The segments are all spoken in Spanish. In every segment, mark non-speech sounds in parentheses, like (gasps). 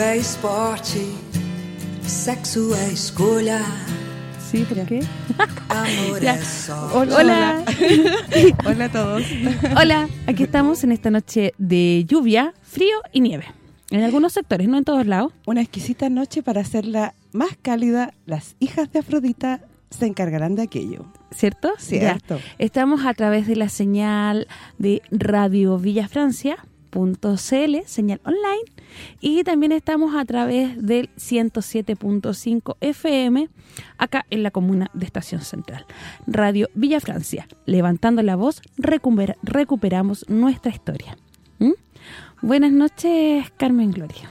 Esporte, sexo é escolha. Sí, ¿por qué? Amor (laughs) Ya. es sol. Hola. (laughs) Hola a todos. Hola, aquí estamos en esta noche de lluvia, frío y nieve. En algunos sectores, no en todos lados. Una exquisita noche para hacerla más cálida. Las hijas de Afrodita se encargarán de aquello. ¿Cierto? Cierto. Ya. Estamos a través de la señal de Radio Villafrancia.cl, señal online, y también estamos a través del 107.5 FM, acá en la comuna de Estación Central. Radio Villa Francia, levantando la voz, recupera- recuperamos nuestra historia. ¿Mm? Buenas noches, Carmen Gloria.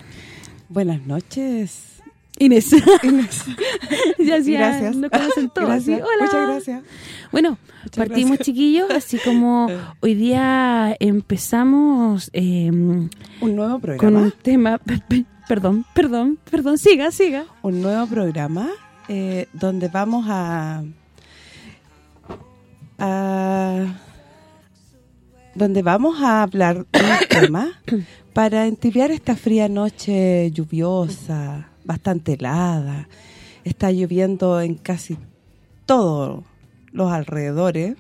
Buenas noches. Inés. Inés. (laughs) Gracias. nos conocen (laughs) todos. Gracias. ¿sí? Hola. Muchas gracias. Bueno, partimos gracias. chiquillos, así como (laughs) hoy día empezamos eh, Un nuevo con programa. un tema... pe- pe- Perdón, perdón, perdón, siga, siga. Un nuevo programa eh, donde vamos a... a donde vamos a hablar de un (coughs) tema para entibiar esta fría noche lluviosa, bastante helada. Está lloviendo en casi todos los alrededores.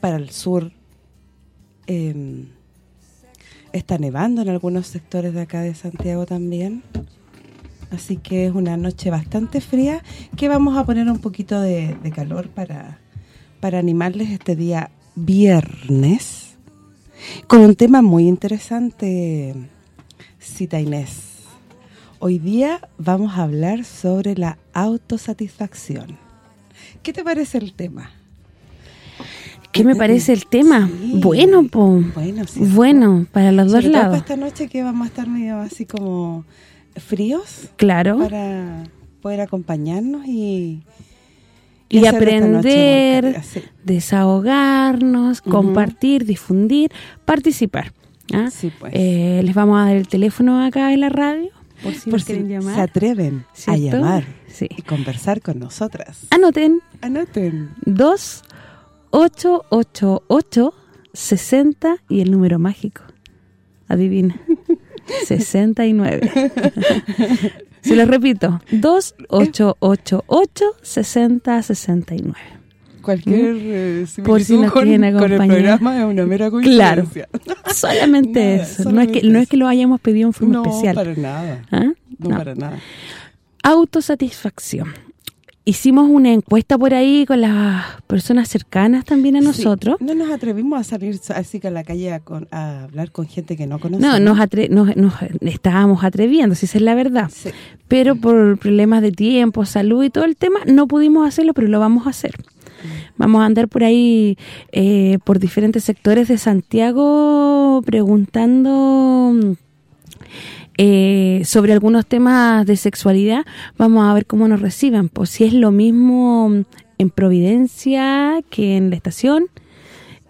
Para el sur eh, está nevando en algunos sectores de acá de Santiago también. Así que es una noche bastante fría que vamos a poner un poquito de, de calor para, para animarles este día viernes con un tema muy interesante, Cita Inés. Hoy día vamos a hablar sobre la autosatisfacción. ¿Qué te parece el tema? ¿Qué me parece el tema? Sí. Bueno, po. Bueno, sí. Bueno, para los dos para lados. esta noche que vamos a estar medio así como fríos Claro. para poder acompañarnos y Y noche aprender, desahogarnos, compartir, difundir, participar. ¿ah? Sí, pues. Eh, les vamos a dar el teléfono acá en la radio, por si Por nos quieren se llamar. atreven a ¿Cierto? llamar Sí. y conversar con nosotras. Anoten Anoten. 2 888 60 y el número mágico. Adivina. (laughs) 69. Se lo repito. 2 888 60 69. Cualquier eh, ¿Mm? Por si similitud nos con, quieren con el acompañar. programa es una mera Claro. coincidencia. (laughs) Solamente Nada, eso. no es solamente que no es que lo hayamos pedido en forma No, especial. para nada. ¿Ah? No, No. para nada. Autosatisfacción. Hicimos una encuesta por ahí con las personas cercanas también a nosotros. Sí, no nos atrevimos a salir así que a la calle a, con- a hablar con gente que no conocemos. No, nos, atre- nos, nos estábamos atreviendo, si esa es la verdad. Sí. Pero por problemas de tiempo, salud y todo el tema, no pudimos hacerlo, pero lo vamos a hacer. Vamos a andar por ahí, eh, por diferentes sectores de Santiago, preguntando eh, sobre algunos temas de sexualidad. Vamos a ver cómo nos reciban. Pues si es lo mismo en Providencia que en la estación,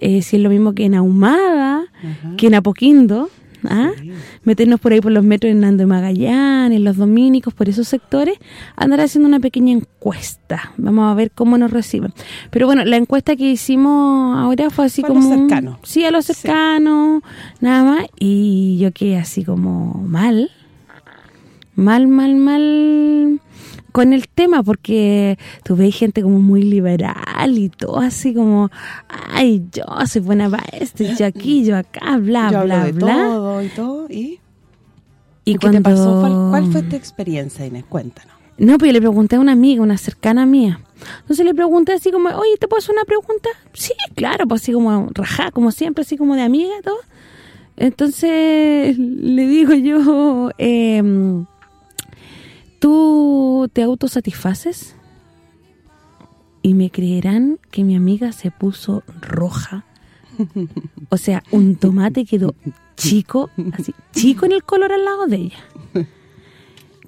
eh, si es lo mismo que en Ahumada, Ajá. que en Apoquindo, ¿ah? Sí. meternos por ahí por los metros de Nando de Magallanes, los Dominicos, por esos sectores, andar haciendo una pequeña encuesta. Vamos a ver cómo nos reciben. Pero bueno, la encuesta que hicimos ahora fue así Fue a como... un- cercano. Sí, a lo Sí. cercano, nada más. Y yo quedé así como mal, mal, mal, mal con el tema, porque tú ves gente como muy liberal y todo así como, ay, yo soy buena para esto, yo aquí, yo acá, bla, Yo bla, bla. todo y todo. ¿Y, Y ¿Y qué cuando... te pasó? ¿Cuál, fue tu experiencia, Inés? Cuéntanos. No, pero yo le pregunté a una amiga, una cercana mía. Entonces le pregunté así como, oye, ¿te puedo hacer una pregunta? Sí, claro, pues así como rajá, como siempre, así como de amiga y todo. Entonces le digo yo, em, ¿tú te autosatisfaces? Y me creerán que mi amiga se puso roja, (laughs) O sea, un tomate quedó chico, así, chico en el color al lado de ella.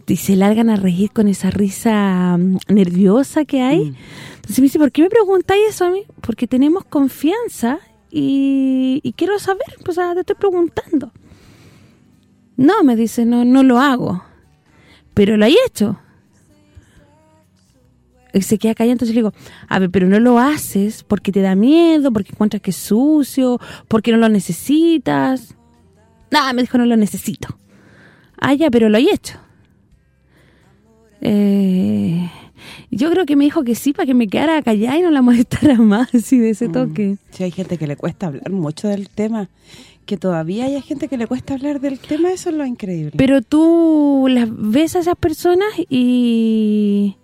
Y se largan a reír con esa risa mm, nerviosa que hay. Mm. Entonces me dice, ¿por qué me preguntáis eso a mí? Porque tenemos confianza y, y quiero saber, pues o sea, te estoy preguntando. No, me dice, no no lo hago. Pero lo hay hecho. Y se queda callado, entonces le digo, a ver, pero no lo haces porque te da miedo, porque encuentras que es sucio, porque no lo necesitas. Nada, me dijo, no lo necesito. Ah, ya, pero lo hay hecho. Eh, yo creo que me dijo que sí para que me quedara callada y no la molestara (laughs) más así de ese toque. Sí, hay gente que le cuesta hablar mucho del tema. Que todavía hay gente que le cuesta hablar del tema, eso es lo increíble. Pero tú las ves a esas personas y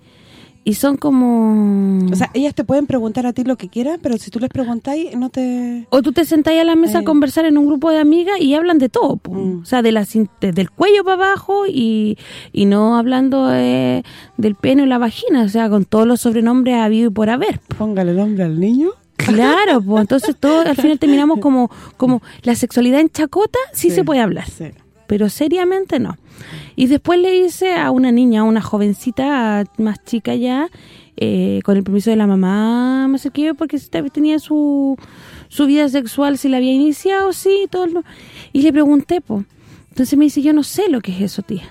y son como... o sea, ellas te pueden preguntar a ti lo que quieran, pero si tú les preguntáis, no te... O tú te sentás a la mesa a Eh. conversar en un grupo de amigas y hablan de todo. Mm. o sea, de la cin- de- del cuello para abajo y, y no hablando eh, del pene o la vagina, o sea, con todos los sobrenombres habido y por haber. Póngale el nombre al niño. Claro, pues entonces todos al final terminamos como como la sexualidad en chacota sí, Sí, se puede hablar, sí. pero seriamente no. Y después le hice a una niña, a una jovencita más chica ya, eh, con el permiso de la mamá, me acerqué porque esta- tenía su, su vida sexual, si la había iniciado, sí, todo lo- y le pregunté, pues. Entonces me dice, yo no sé lo que es eso, tía.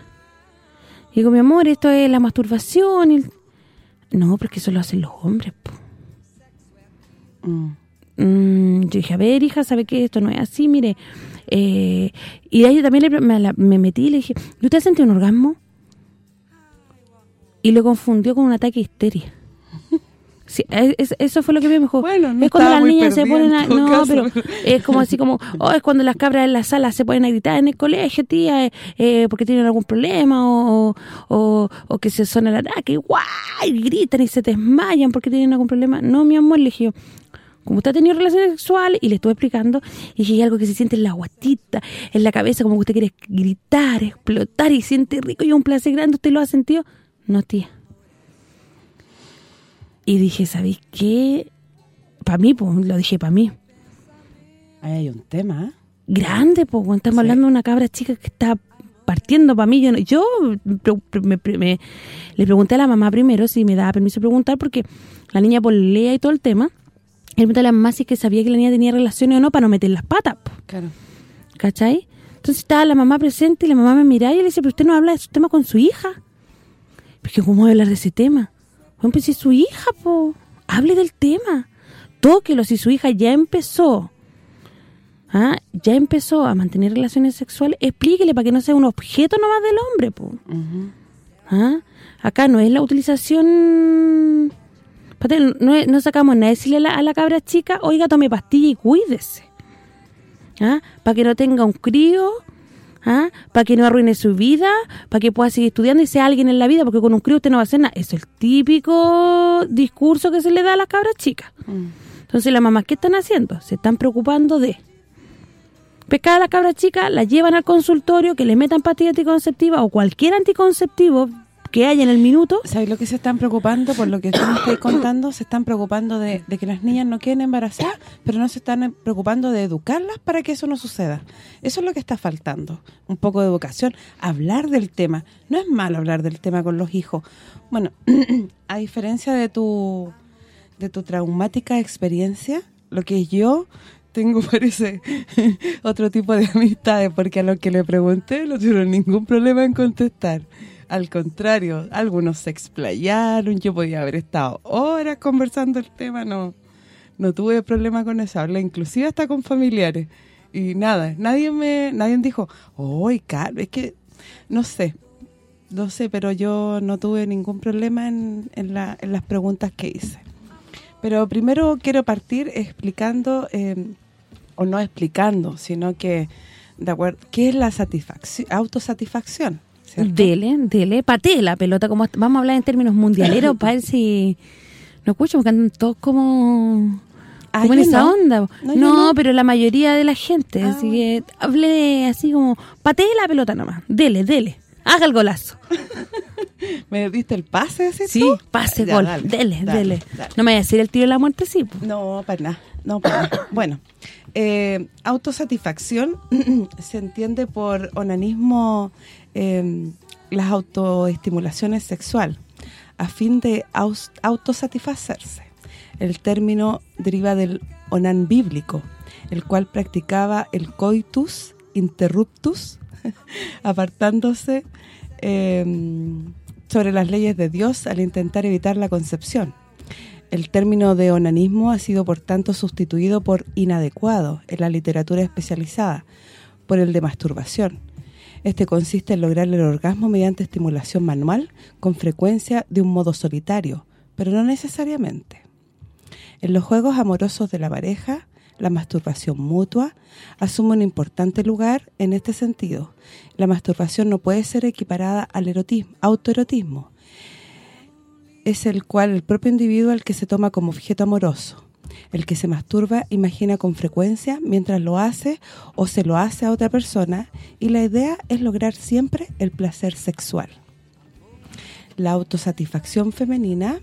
Y digo, mi amor, esto es la masturbación. y No, porque eso lo hacen los hombres, pues. Mm. Mm, yo dije, a ver, hija, ¿sabe qué? Esto no es así, mire. Eh, y ahí también le- me, la- me metí y le dije, ¿y usted ha sentido un orgasmo? Y lo confundió con un ataque de histeria. (laughs) Sí, es- es- eso fue lo que me dijo. Bueno, no es cuando las niñas se ponen en a... No, caso. pero (laughs) es como así como... Oh, es cuando las cabras en la sala se ponen a gritar en el colegio, tía, eh, eh, porque tienen algún problema o, o, o que se suena el ataque, guay, gritan y se desmayan porque tienen algún problema. No, mi amor, le dije yo, como usted ha tenido relaciones sexuales y le estuve explicando y dije hay algo que se siente en la guatita, en la cabeza, como que usted quiere gritar, explotar y siente rico y un placer grande, ¿usted lo ha sentido? No, tía. Y dije, ¿sabéis qué? Para mí, pues, lo dije para mí. Ahí hay un tema, ¿eh? Grande, pues, cuando estamos Sí. hablando de una cabra chica que está partiendo para mí. Yo, yo me- le pregunté a la mamá primero si me daba permiso de preguntar porque la niña por lea y todo el tema. Y le pregunté a la mamá si es que sabía que la niña tenía relaciones o no para no meter las patas, po, Claro. ¿cachai? Entonces estaba la mamá presente y la mamá me miraba y le decía, pero usted no habla de su tema con su hija. Porque ¿cómo voy a hablar de ese tema? Bueno, pues si su hija, po, hable del tema. Tóquelo, si su hija ya empezó, ¿ah? ya empezó a mantener relaciones sexuales, explíquele para que no sea un objeto nomás del hombre, po. ¿Ah? Acá no es la utilización... No, sacamos nada. Decirle a la, a la cabra chica, oiga, tome pastilla y cuídese. ¿Ah? Para que no tenga un crío, ¿ah? para que no arruine su vida, para que pueda seguir estudiando y sea alguien en la vida, porque con un crío usted no va a hacer nada. Eso es el típico discurso que se le da a las cabras chicas. Mm. Entonces, las mamás, ¿qué están haciendo? Se están preocupando de pescar a la cabra chica, la llevan al consultorio, que le metan pastilla anticonceptiva o cualquier anticonceptivo que haya en el minuto. ¿Sabes lo que se están preocupando? Por lo que tú me estás contando, se están preocupando de, que las niñas no queden embarazadas, pero no se están eh, preocupando de educarlas para que eso no suceda. Eso es lo que está faltando. Un poco de educación. Hablar del tema. No es malo hablar del tema con los hijos. Bueno, (clears throat) a diferencia de tu de tu traumática experiencia, lo que yo tengo (laughs) parece otro tipo de amistades, porque a lo que le pregunté no tuvieron ningún problema en contestar. Al contrario, algunos se explayaron, yo podía haber estado horas conversando el tema, no no tuve problema con eso, hablé inclusive hasta con familiares. Y nada, nadie me nadie dijo, "Oye, Carlos, es que no sé, no sé, pero yo no tuve ningún problema en, en, la- en las preguntas que hice. Pero primero quiero partir explicando, eh, o no explicando, sino que, de acuerdo, ¿qué es la satisfacción, autosatisfacción? ¿Cierto? Dele, dele, patee la pelota. como Vamos a hablar en términos mundialeros (laughs) para ver si... No escucho, porque andan todos como... Ah, como en esa no. onda. No, No, yo no. pero la mayoría de la gente. Ah, así que hable así como... Patee la pelota nomás. Dele, dele. Haga el golazo. (laughs) ¿Me diste el pase, así Sí, pase, gol. dele, dele. No me vaya a decir el tiro de la muerte, sí. po. No, para nada. No, pues, (coughs) bueno, eh, autosatisfacción (clears throat) se entiende por onanismo eh, las autoestimulaciones sexual a fin de autosatisfacerse. El término deriva del onan bíblico, el cual practicaba el coitus interruptus, (laughs) apartándose eh, sobre las leyes de Dios al intentar evitar la concepción. El término de onanismo ha sido por tanto sustituido por inadecuado en la literatura especializada por el de masturbación. Este consiste en lograr el orgasmo mediante estimulación manual con frecuencia de un modo solitario, pero no necesariamente. En los juegos amorosos de la pareja, la masturbación mutua asume un importante lugar en este sentido. La masturbación no puede ser equiparada al erotismo, autoerotismo, es el cual el propio individuo el que se toma como objeto amoroso. El que se masturba imagina con frecuencia mientras lo hace o se lo hace a otra persona y la idea es lograr siempre el placer sexual. La autosatisfacción femenina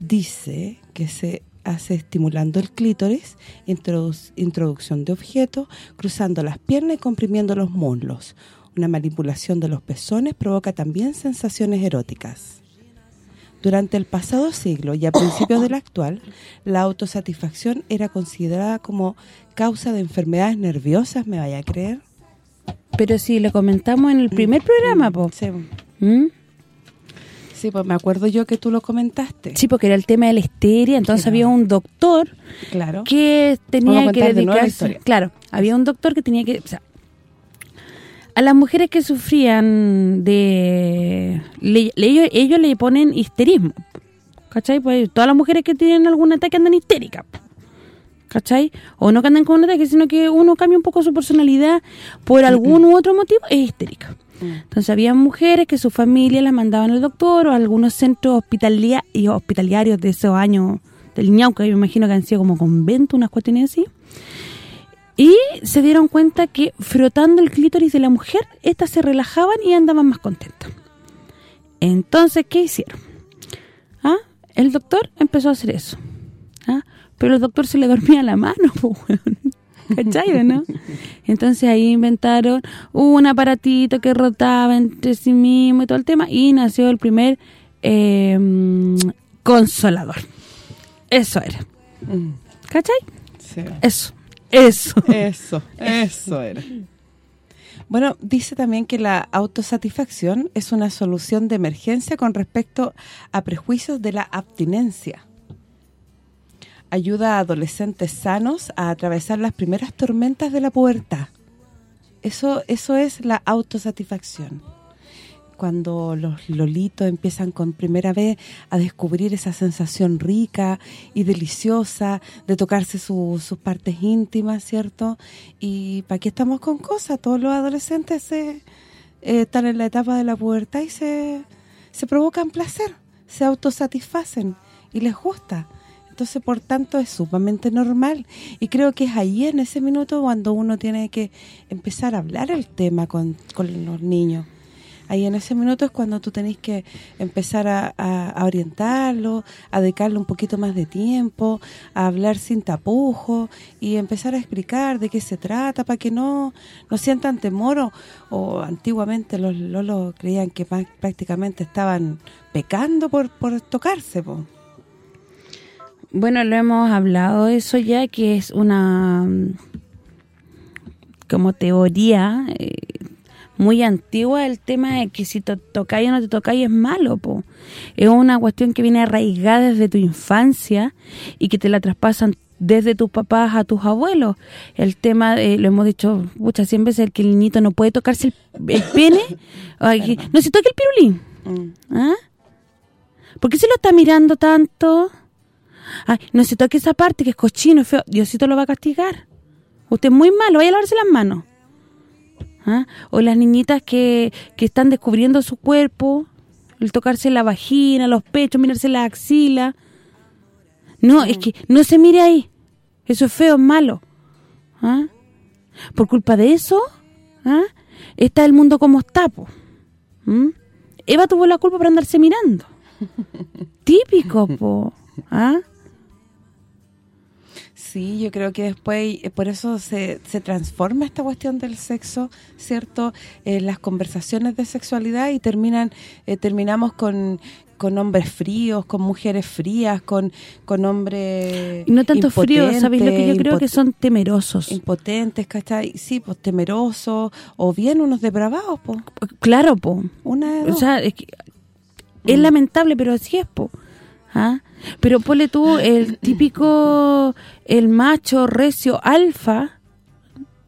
dice que se hace estimulando el clítoris, introdu- introducción de objetos, cruzando las piernas y comprimiendo los muslos. Una manipulación de los pezones provoca también sensaciones eróticas. Durante el pasado siglo y a principios del actual, la autosatisfacción era considerada como causa de enfermedades nerviosas, ¿me vaya a creer? Pero si lo comentamos en el primer programa, po. Sí, ¿Mm? sí, pues me acuerdo yo que tú lo comentaste. Sí, porque era el tema de la histeria, entonces Claro. había un doctor Claro. que tenía que de dedicarse... Claro, había un doctor que tenía que... O sea, a las mujeres que sufrían de... le- le- ellos, ellos le ponen histerismo, ¿cachai? Pues todas las mujeres que tienen algún ataque andan histéricas, ¿cachai? O no que andan con un ataque, sino que uno cambia un poco su personalidad por algún u otro motivo, es histérica. Entonces había mujeres que su familia las mandaban al doctor o a algunos centros hospitalia y hospitalarios de esos años del ñauca, yo me imagino que han sido como convento, unas cuestiones así. Y se dieron cuenta que frotando el clítoris de la mujer, estas se relajaban y andaban más contentas. Entonces, ¿qué hicieron? ¿Ah? El doctor empezó a hacer eso. ¿Ah? Pero el doctor se le dormía la mano, (laughs) weón. ¿cachai no? Entonces ahí inventaron un aparatito que rotaba entre sí mismo y todo el tema y nació el primer eh, consolador. Eso era. Mm, ¿Cachai? sí. Eso. Eso. (laughs) Eso, eso era. Bueno, dice también que la autosatisfacción es una solución de emergencia con respecto a prejuicios de la abstinencia. Ayuda a adolescentes sanos a atravesar las primeras tormentas de la pubertad. Eso eso es la autosatisfacción. Cuando los lolitos empiezan con primera vez a descubrir esa sensación rica y deliciosa de tocarse su- sus partes íntimas, ¿cierto? Y ¿para qué estamos con cosas? Todos los adolescentes se, eh, están en la etapa de la pubertad y se, se provocan placer, se autosatisfacen y les gusta. Entonces, por tanto, es sumamente normal. Y creo que es ahí, en ese minuto, cuando uno tiene que empezar a hablar el tema con, con los niños. Ahí en ese minuto es cuando tú tenés que empezar a, orientarlo, a dedicarle un poquito más de tiempo, a hablar sin tapujos y empezar a explicar de qué se trata para que no, no sientan temor o, o antiguamente los lolos creían que prácticamente estaban pecando por, por tocarse, po. Bueno, lo hemos hablado eso ya, que es una mm, como teoría eh, muy antigua el tema de que si te tocáis o no te tocáis es malo, po. Es una cuestión que viene arraigada desde tu infancia y que te la traspasan desde tus papás a tus abuelos. El tema, de, lo hemos dicho muchas veces, el que el niñito no puede tocarse el, el pene, (laughs) ay, no se toque el pirulín. Mm. ¿Ah? ¿Por qué se lo está mirando tanto? Ay, no se toque esa parte que es cochino, feo. Diosito lo va a castigar. Usted es muy malo, vaya a lavarse las manos. ¿Ah? O las niñitas que, que están descubriendo su cuerpo, el tocarse la vagina, los pechos, mirarse la axila. No, es que no se mire ahí. Eso es feo, es malo. ¿Ah? Por culpa de eso, ¿ah? está el mundo como está. ¿Mm? Eva tuvo la culpa por andarse mirando. (laughs) Típico, po. ¿Ah? Sí, yo creo que después, eh, por eso se, se transforma esta cuestión del sexo, ¿cierto? Eh, las conversaciones de sexualidad y terminan eh, terminamos con, con hombres fríos, con mujeres frías, con, con hombres no tanto frío, ¿sabéis lo que yo creo? Que son temerosos. impotentes, ¿cachai? Sí, pues temerosos, o bien unos depravados, pues. Claro, po. Una de O sea, es, que- es lamentable, pero así es, po. ¿Ah? Pero ponle tú, el (laughs) típico, el macho recio alfa,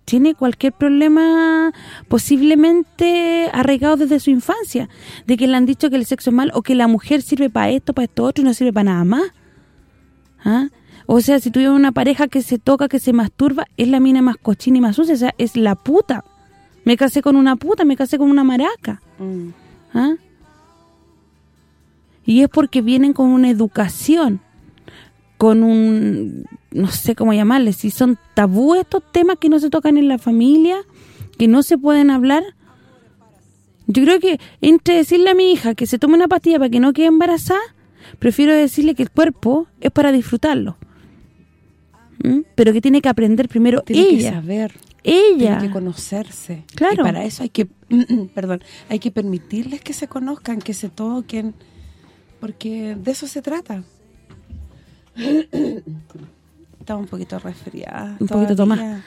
tiene cualquier problema posiblemente arraigado desde su infancia, de que le han dicho que el sexo es mal o que la mujer sirve para esto, para esto otro y no sirve para nada más. ¿Ah? O sea, si tuviera una pareja que se toca, que se masturba, es la mina más cochina y más sucia, o sea, es la puta. Me casé con una puta, me casé con una maraca. Mm. ¿Ah? Y es porque vienen con una educación, con un, no sé cómo llamarle, si son tabú estos temas que no se tocan en la familia, que no se pueden hablar. Yo creo que entre decirle a mi hija que se tome una pastilla para que no quede embarazada, prefiero decirle que el cuerpo es para disfrutarlo. ¿Mm? Pero que tiene que aprender primero Tiene que ella. saber, ella. tiene que conocerse. Claro. Y para eso hay que, (clears throat) perdón, hay que permitirles que se conozcan, que se toquen, porque de eso se trata. Estaba un poquito resfriada. Un poquito tomada.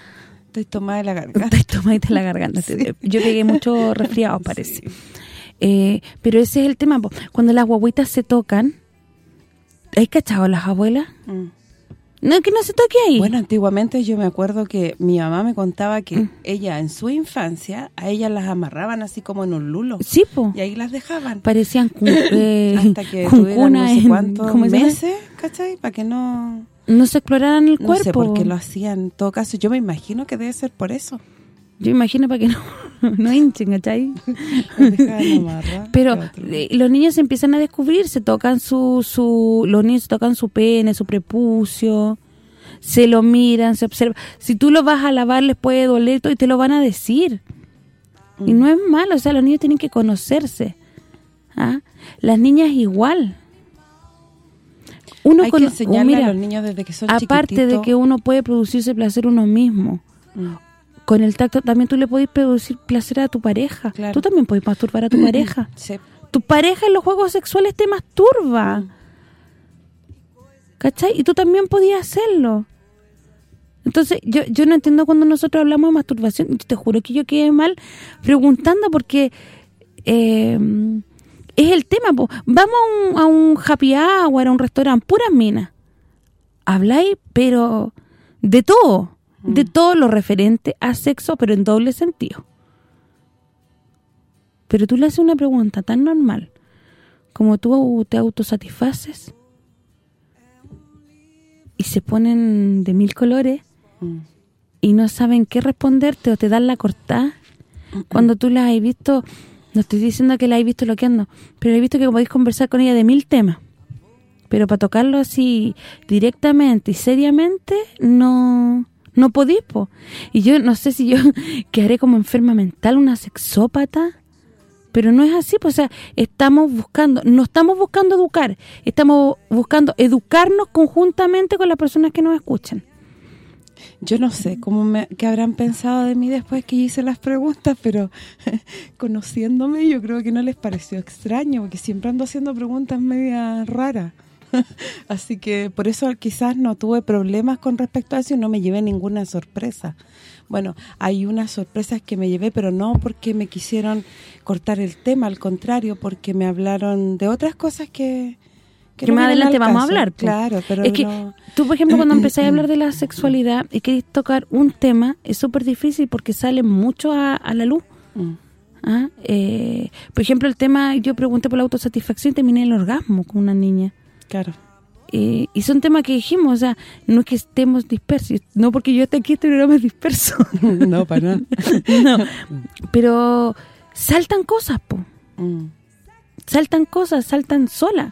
Estoy tomada de la garganta. (laughs) Te tomaste la garganta. Yo pegué mucho resfriado, parece. Eh, pero ese es el tema. Cuando las guaguitas se tocan, ¿hay cachado las abuelas? Mm. No, que no se toque ahí. Bueno, antiguamente yo me acuerdo que mi mamá me contaba que Mm. ella en su infancia, a ellas las amarraban así como en un lulo. sí, po. Y ahí las dejaban. Parecían (coughs) eh, hasta que tuvieran no sé cuántos meses, ¿cachai? Para que no... No se exploraran el No cuerpo. sé por qué lo hacían. En todo caso, yo me imagino que debe ser por eso. Yo imagino para que no, (laughs) no hinchen, ¿cachai? (laughs) Pero eh, los niños empiezan a descubrir, se tocan su, su los niños se tocan su pene, su prepucio, se lo miran, se observan. Si tú lo vas a lavar les puede doler todo y te lo van a decir. Y Mm. no es malo, o sea, los niños tienen que conocerse. ¿ah? Las niñas igual. Uno Hay que oh, enseñarle mira, a los niños desde que son aparte de que uno puede producirse placer uno mismo, Mm. con el tacto también tú le podés producir placer a tu pareja. Claro. Tú también puedes masturbar a tu (clears throat) pareja. Sí. Tu pareja en los juegos sexuales te masturba. ¿Cachai? Y tú también podías hacerlo. Entonces, yo yo no entiendo cuando nosotros hablamos de masturbación. Yo te juro que yo quedé mal preguntando porque eh, es el tema. po. Vamos a un, a un happy hour, a un restaurante, puras minas. Habláis, pero de todo. De todo lo referente a sexo, pero en doble sentido. Pero tú le haces una pregunta tan normal como tú te autosatisfaces y se ponen de mil colores Mm. y no saben qué responderte o te dan la cortada. Cuando tú las has visto, no estoy diciendo que la has visto loqueando, pero he visto que podéis conversar con ella de mil temas. Pero para tocarlo así directamente y seriamente, no no podís, po. Y yo no sé si yo (laughs) quedaré como enferma mental, una sexópata, pero no es así, pues, o sea, estamos buscando, no estamos buscando educar, estamos buscando educarnos conjuntamente con las personas que nos escuchan. Yo no sé cómo me, qué habrán pensado de mí después que hice las preguntas, pero (laughs) conociéndome yo creo que no les pareció extraño, porque siempre ando haciendo preguntas media raras. (laughs) Así que por eso quizás no tuve problemas con respecto a eso y no me llevé ninguna sorpresa. Bueno, hay unas sorpresas que me llevé, pero no porque me quisieron cortar el tema, al contrario, porque me hablaron de otras cosas que... Que no más adelante vamos a hablar, po. Claro, pero es que no- tú, por ejemplo, cuando (clears throat) empecé a hablar de la sexualidad y querés tocar un tema, es súper difícil porque sale mucho a, a la luz. Mm. ¿ah? Eh, por ejemplo, el tema, yo pregunté por la autosatisfacción y terminé el orgasmo con una niña. Claro. Eh, y son temas que dijimos, o sea, no es que estemos dispersos, no porque yo esté aquí, este programa es disperso. (laughs) no, para nada. (laughs) no, pero saltan cosas, po. Mm. Saltan cosas, saltan solas.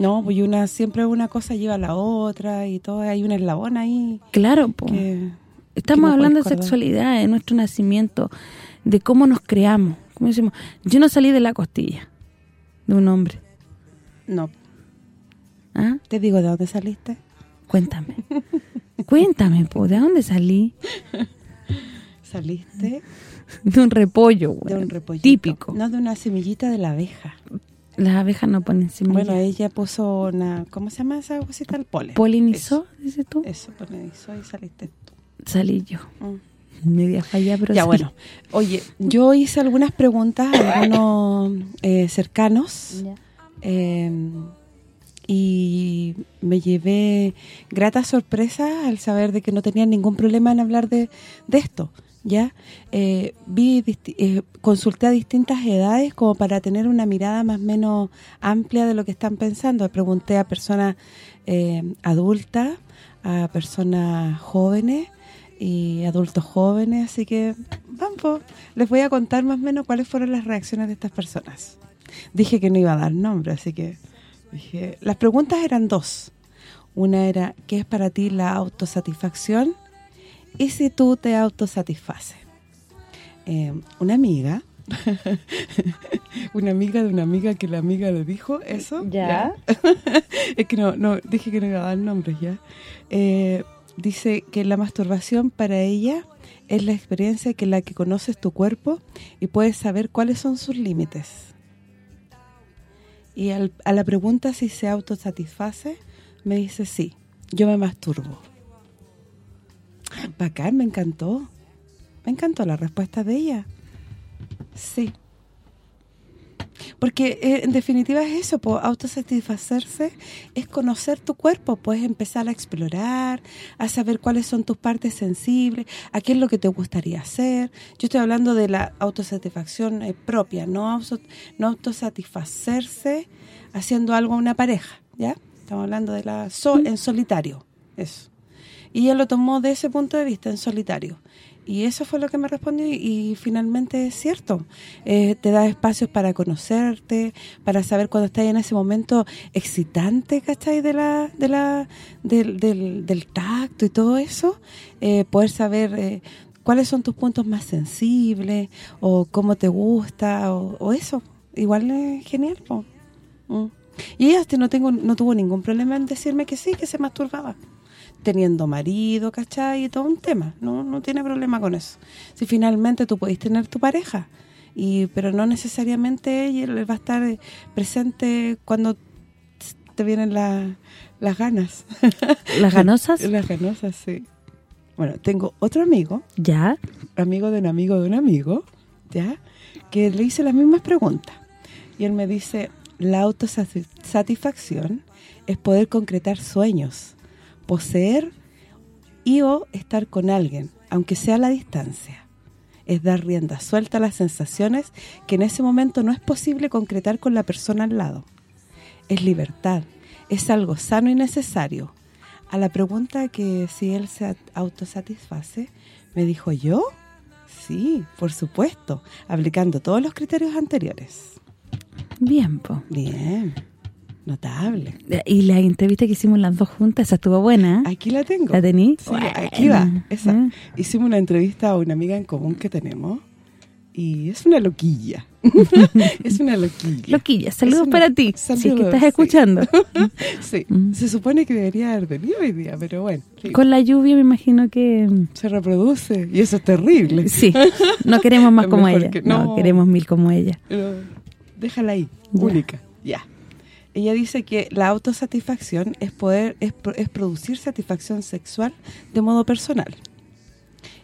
No, pues una siempre una cosa lleva a la otra y todo, hay un eslabón ahí Claro, po. que... Estamos hablando de sexualidad, de nuestro nacimiento, de cómo nos creamos. Como decimos, yo no salí de la costilla de un hombre. No, ¿Ah? te digo, ¿de dónde saliste? Cuéntame. (laughs) Cuéntame, po, ¿de dónde salí? Saliste De un repollo, de weón, un repollito. Típico. No, de una semillita de la abeja. Las abejas no ponen semillas. Bueno, ella puso una... ¿Cómo se llama esa cosita? El polen. ¿Polinizó, dices tú? Eso, eso polinizó y saliste tú. Salí yo. Mm. Media falla, pero Ya, sí. bueno. Oye, yo hice algunas preguntas a algunos eh, cercanos Ya. eh, y me llevé grata sorpresa al saber de que no tenían ningún problema en hablar de, de esto, ¿ya? Eh, vi eh, consulté a distintas edades como para tener una mirada más o menos amplia de lo que están pensando. Pregunté a personas eh, adultas, a personas jóvenes y adultos jóvenes, así que vamos, les voy a contar más o menos cuáles fueron las reacciones de estas personas. Dije que no iba a dar nombre, así que dije, las preguntas eran dos. Una era, ¿qué es para ti la autosatisfacción? Y si tú te autosatisfaces. Eh, una amiga, (laughs) una amiga de una amiga que la amiga le dijo eso. Ya. (laughs) es que no, no, dije que no iba a dar nombres ya. Eh, dice que la masturbación para ella es la experiencia que la que conoces tu cuerpo y puedes saber cuáles son sus límites. Y al- a la pregunta si se autosatisface, me dice sí, yo me masturbo. Bacán, me encantó. Me encantó la respuesta de ella. Sí. Porque eh, en definitiva es eso, po, autosatisfacerse es conocer tu cuerpo, puedes empezar a explorar, a saber cuáles son tus partes sensibles, a qué es lo que te gustaría hacer. Yo estoy hablando de la autosatisfacción eh, propia, no autosatisfacerse haciendo algo a una pareja, ¿ya? Estamos hablando de la sol en solitario, eso. Y ella lo tomó de ese punto de vista, en solitario. Y eso fue lo que me respondió y, finalmente es cierto. Eh, te da espacios para conocerte, para saber cuando estás en ese momento excitante, ¿cachai? De la, de la, del, del, del tacto y todo eso. Eh, poder saber eh, cuáles son tus puntos más sensibles o cómo te gusta o, o eso. Igual es genial. Mm. Y ella no tengo no tuvo ningún problema en decirme que sí, que se masturbaba teniendo marido, ¿cachai? Y todo un tema, no no tiene problema con eso. Si finalmente tú podés tener tu pareja, y pero no necesariamente ella le va a estar presente cuando te vienen la- las ganas. ¿Las (laughs) ganosas? las ganosas, sí. Bueno, tengo otro amigo, Ya. amigo de un amigo de un amigo, ¿ya? Que le hice las mismas preguntas. Y él me dice, la autosatisfacción es poder concretar sueños, poseer y o estar con alguien, aunque sea a la distancia. Es dar rienda suelta a las sensaciones que en ese momento no es posible concretar con la persona al lado. Es libertad, es algo sano y necesario. A la pregunta que si él se autosatisface, me dijo, ¿yo? Sí, por supuesto, aplicando todos los criterios anteriores. Bien, po. Bien, notable. Y la entrevista que hicimos las dos juntas, esa estuvo buena. Aquí la tengo. ¿La tení? Sí, aquí va. Esa. ¿Eh? Hicimos una entrevista a una amiga en común que tenemos y es una loquilla. (laughs) es una loquilla. Loquilla, saludos una- para ti, si es que saludos, estás sí. escuchando. (laughs) Sí, Mm. se supone que debería haber venido hoy día, pero bueno, sí, Con la lluvia me imagino que... se reproduce y eso es terrible. Sí, no queremos (laughs) más como ella. que- no. no. queremos mil como ella. Pero déjala ahí, Ya. única, ya. Ella dice que la autosatisfacción es poder es, es producir satisfacción sexual de modo personal.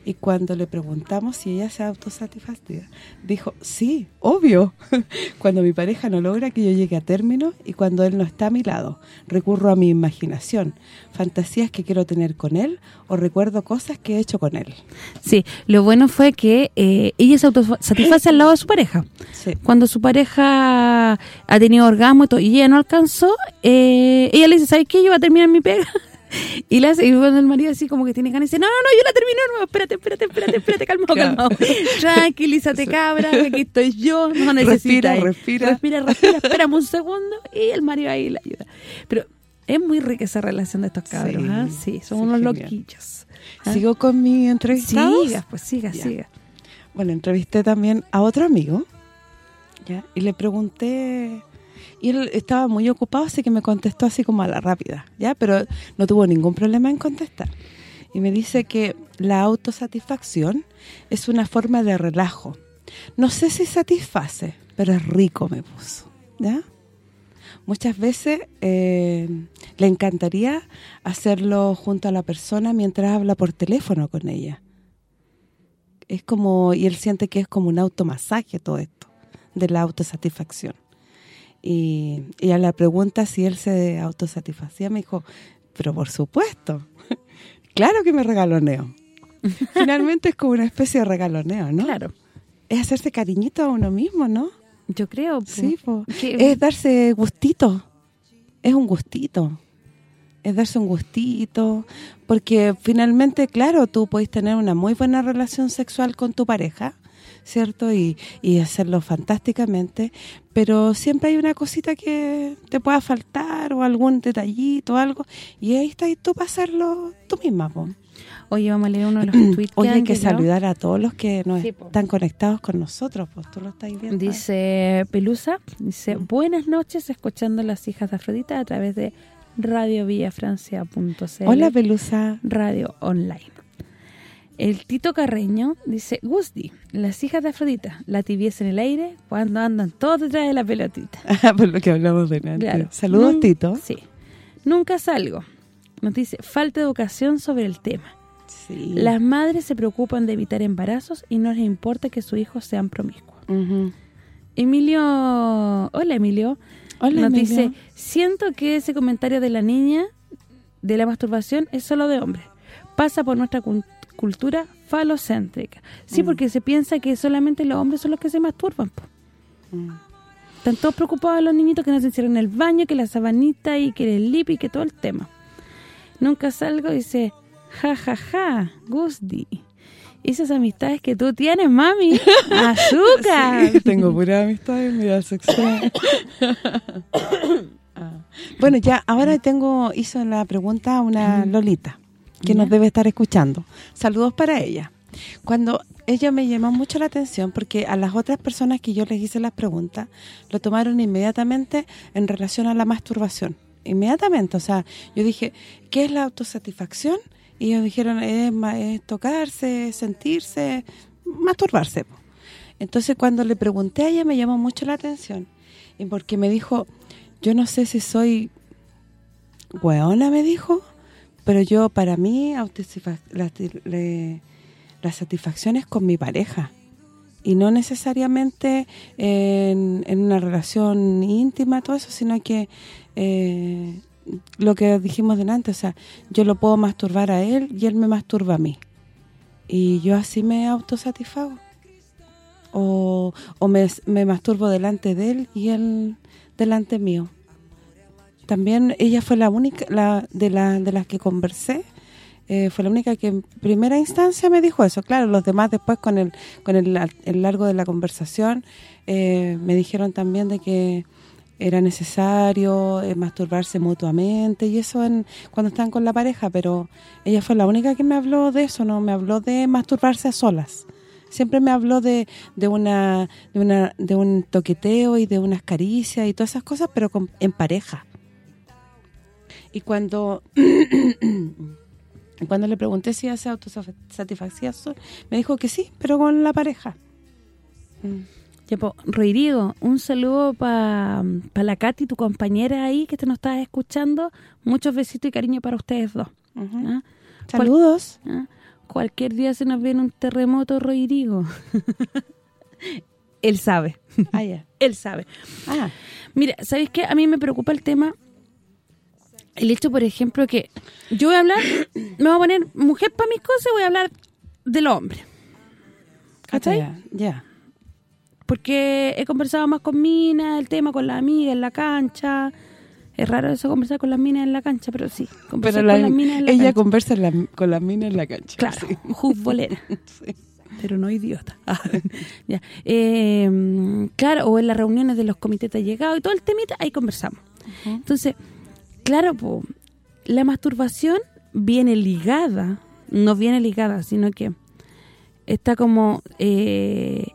Y cuando le preguntamos si ella se autosatisfacía, dijo, sí, obvio. (laughs) cuando mi pareja no logra que yo llegue a término y cuando él no está a mi lado, recurro a mi imaginación, fantasías que quiero tener con él o recuerdo cosas que he hecho con él. Sí, lo bueno fue que eh, ella se autosatisface al lado de su pareja. Sí. Cuando su pareja ha tenido orgasmo y todo, y ella no alcanzó, eh, ella le dice, ¿sabes qué? Yo voy a terminar mi pega. (laughs) (laughs) Y hace, y cuando el marido así como que tiene ganas, dice, no, no, no, yo la terminé, no, espérate, espérate, espérate, espérate, calmado, (laughs) calmado. Tranquilízate, cabra, aquí estoy yo, no necesitas. Respira, respira. Respira, respira, espérame un segundo, y el marido ahí le ayuda. Pero es muy rica esa relación de estos cabros, Sí, ¿ah? Sí, son sí, unos genial. loquillos. ¿ah? ¿Sigo con mi entrevista? Siga, pues siga, Ya. siga. Bueno, entrevisté también a otro amigo, ¿ya? Y le pregunté... Y él estaba muy ocupado, así que me contestó así como a la rápida, ¿ya? Pero no tuvo ningún problema en contestar. y me dice que la autosatisfacción es una forma de relajo. No sé si satisface, pero es rico, me puso. ¿Ya? Muchas veces eh, le encantaría hacerlo junto a la persona mientras habla por teléfono con ella. Es como, y él siente que es como un automasaje todo esto, de la autosatisfacción. Y, y a la pregunta si él se autosatisfacía, me dijo, pero por supuesto, (laughs) claro que me regaloneo. (laughs) Finalmente es como una especie de regaloneo, ¿no? Claro. Es hacerse cariñito a uno mismo, ¿no? Yo creo. po. Sí, po. Es darse gustito. Es un gustito. Es darse un gustito. Porque finalmente, claro, tú puedes tener una muy buena relación sexual con tu pareja, ¿cierto? Y, y hacerlo fantásticamente. Pero siempre hay una cosita que te pueda faltar o algún detallito o algo. Y ahí estás tú para hacerlo tú misma, po. Oye, vamos a leer uno de los (clears throat) tweets Oye, hay que saludar a todos los que nos Sí, están conectados con nosotros, pues tú lo estás viendo. Dice Pelusa, dice, buenas noches escuchando Las Hijas de Afrodita a través de radiovillafrancia.cl Hola, Pelusa. radio online. El Tito Carreño dice, Gusdi, Las Hijas de Afrodita, la tibieza en el aire cuando andan todos detrás de la pelotita. (laughs) Por lo que hablamos delante. Claro. Saludos, Nun- Tito. Sí. Nunca salgo. Nos dice, falta de educación sobre el tema. Sí. Las madres se preocupan de evitar embarazos y no les importa que sus hijos sean promiscuos. Ujú. Emilio, hola Emilio, Hola, nos Emilio. dice, siento que ese comentario de la niña de la masturbación es solo de hombres. Pasa por nuestra cul- cultura falocéntrica. Sí, Mm. porque se piensa que solamente los hombres son los que se masturban. Mm. Están todos preocupados los niñitos que no se encierran en el baño, que la sabanita y que el lip y que todo el tema. Nunca salgo y dice, ja, ja, ja, Gusdi. Esas amistades que tú tienes, mami. (laughs) ¡Azúcar! Sí, tengo pura amistad en vida sexual. (coughs) Ah. Bueno, ya, ahora tengo, hizo la pregunta una Lolita, que nos debe estar escuchando. Saludos para ella. Cuando ella me llamó mucho la atención, porque a las otras personas que yo les hice las preguntas, lo tomaron inmediatamente en relación a la masturbación. Inmediatamente, o sea, yo dije, ¿qué es la autosatisfacción? Y ellos dijeron, es, ma- es tocarse, sentirse, masturbarse. Entonces, cuando le pregunté a ella, me llamó mucho la atención. Y porque me dijo, yo no sé si soy hueona, me dijo, pero yo, para mí, la, le- la satisfacción es con mi pareja. Y no necesariamente en, en una relación íntima, todo eso, sino que eh, lo que dijimos delante, o sea, yo lo puedo masturbar a él y él me masturba a mí. Y yo así me autosatisfago o, o me, me masturbo delante de él y él delante mío. También ella fue la única la de, la, de las que conversé, eh, fue la única que en primera instancia me dijo eso. Claro, los demás después con el con el, el largo de la conversación eh, me dijeron también de que era necesario eh, masturbarse mutuamente y eso en cuando están con la pareja, pero ella fue la única que me habló de eso, no me habló de masturbarse a solas siempre me habló de, de una de una de un toqueteo y de unas caricias y todas esas cosas, pero con- en pareja. Y cuando (clears throat) cuando le pregunté si hace autosatisfacción, me dijo que sí, pero con la pareja. Mm. Ya, po, Rodrigo, un saludo para la Katy, tu compañera ahí, que te nos estás escuchando. Muchos besitos y cariño para ustedes dos. ¿ah? Saludos. ¿ah? Cualquier día se nos viene un terremoto, Rodrigo. (laughs) Él sabe, Ah, ya. (laughs) él sabe. Ah, Mira, ¿sabes qué? A mí me preocupa el tema, el hecho, por ejemplo, que yo voy a hablar, (coughs) me voy a poner mujer para mis cosas voy a hablar del hombre. ¿Cachai? ya, ya. Porque he conversado más con minas, el tema con las amigas en la cancha. Es raro eso conversar con las minas en la cancha, pero sí. Conversar Pero la- con las minas en la ella cancha. conversa la- con las minas en la cancha. Claro, sí. (laughs) futbolera. (laughs) Sí. Pero no idiota. (laughs) ya. Eh, claro, o en las reuniones de los comités de llegado y todo el temita, ahí conversamos. Entonces, claro, po, la masturbación viene ligada, no viene ligada, sino que está como eh,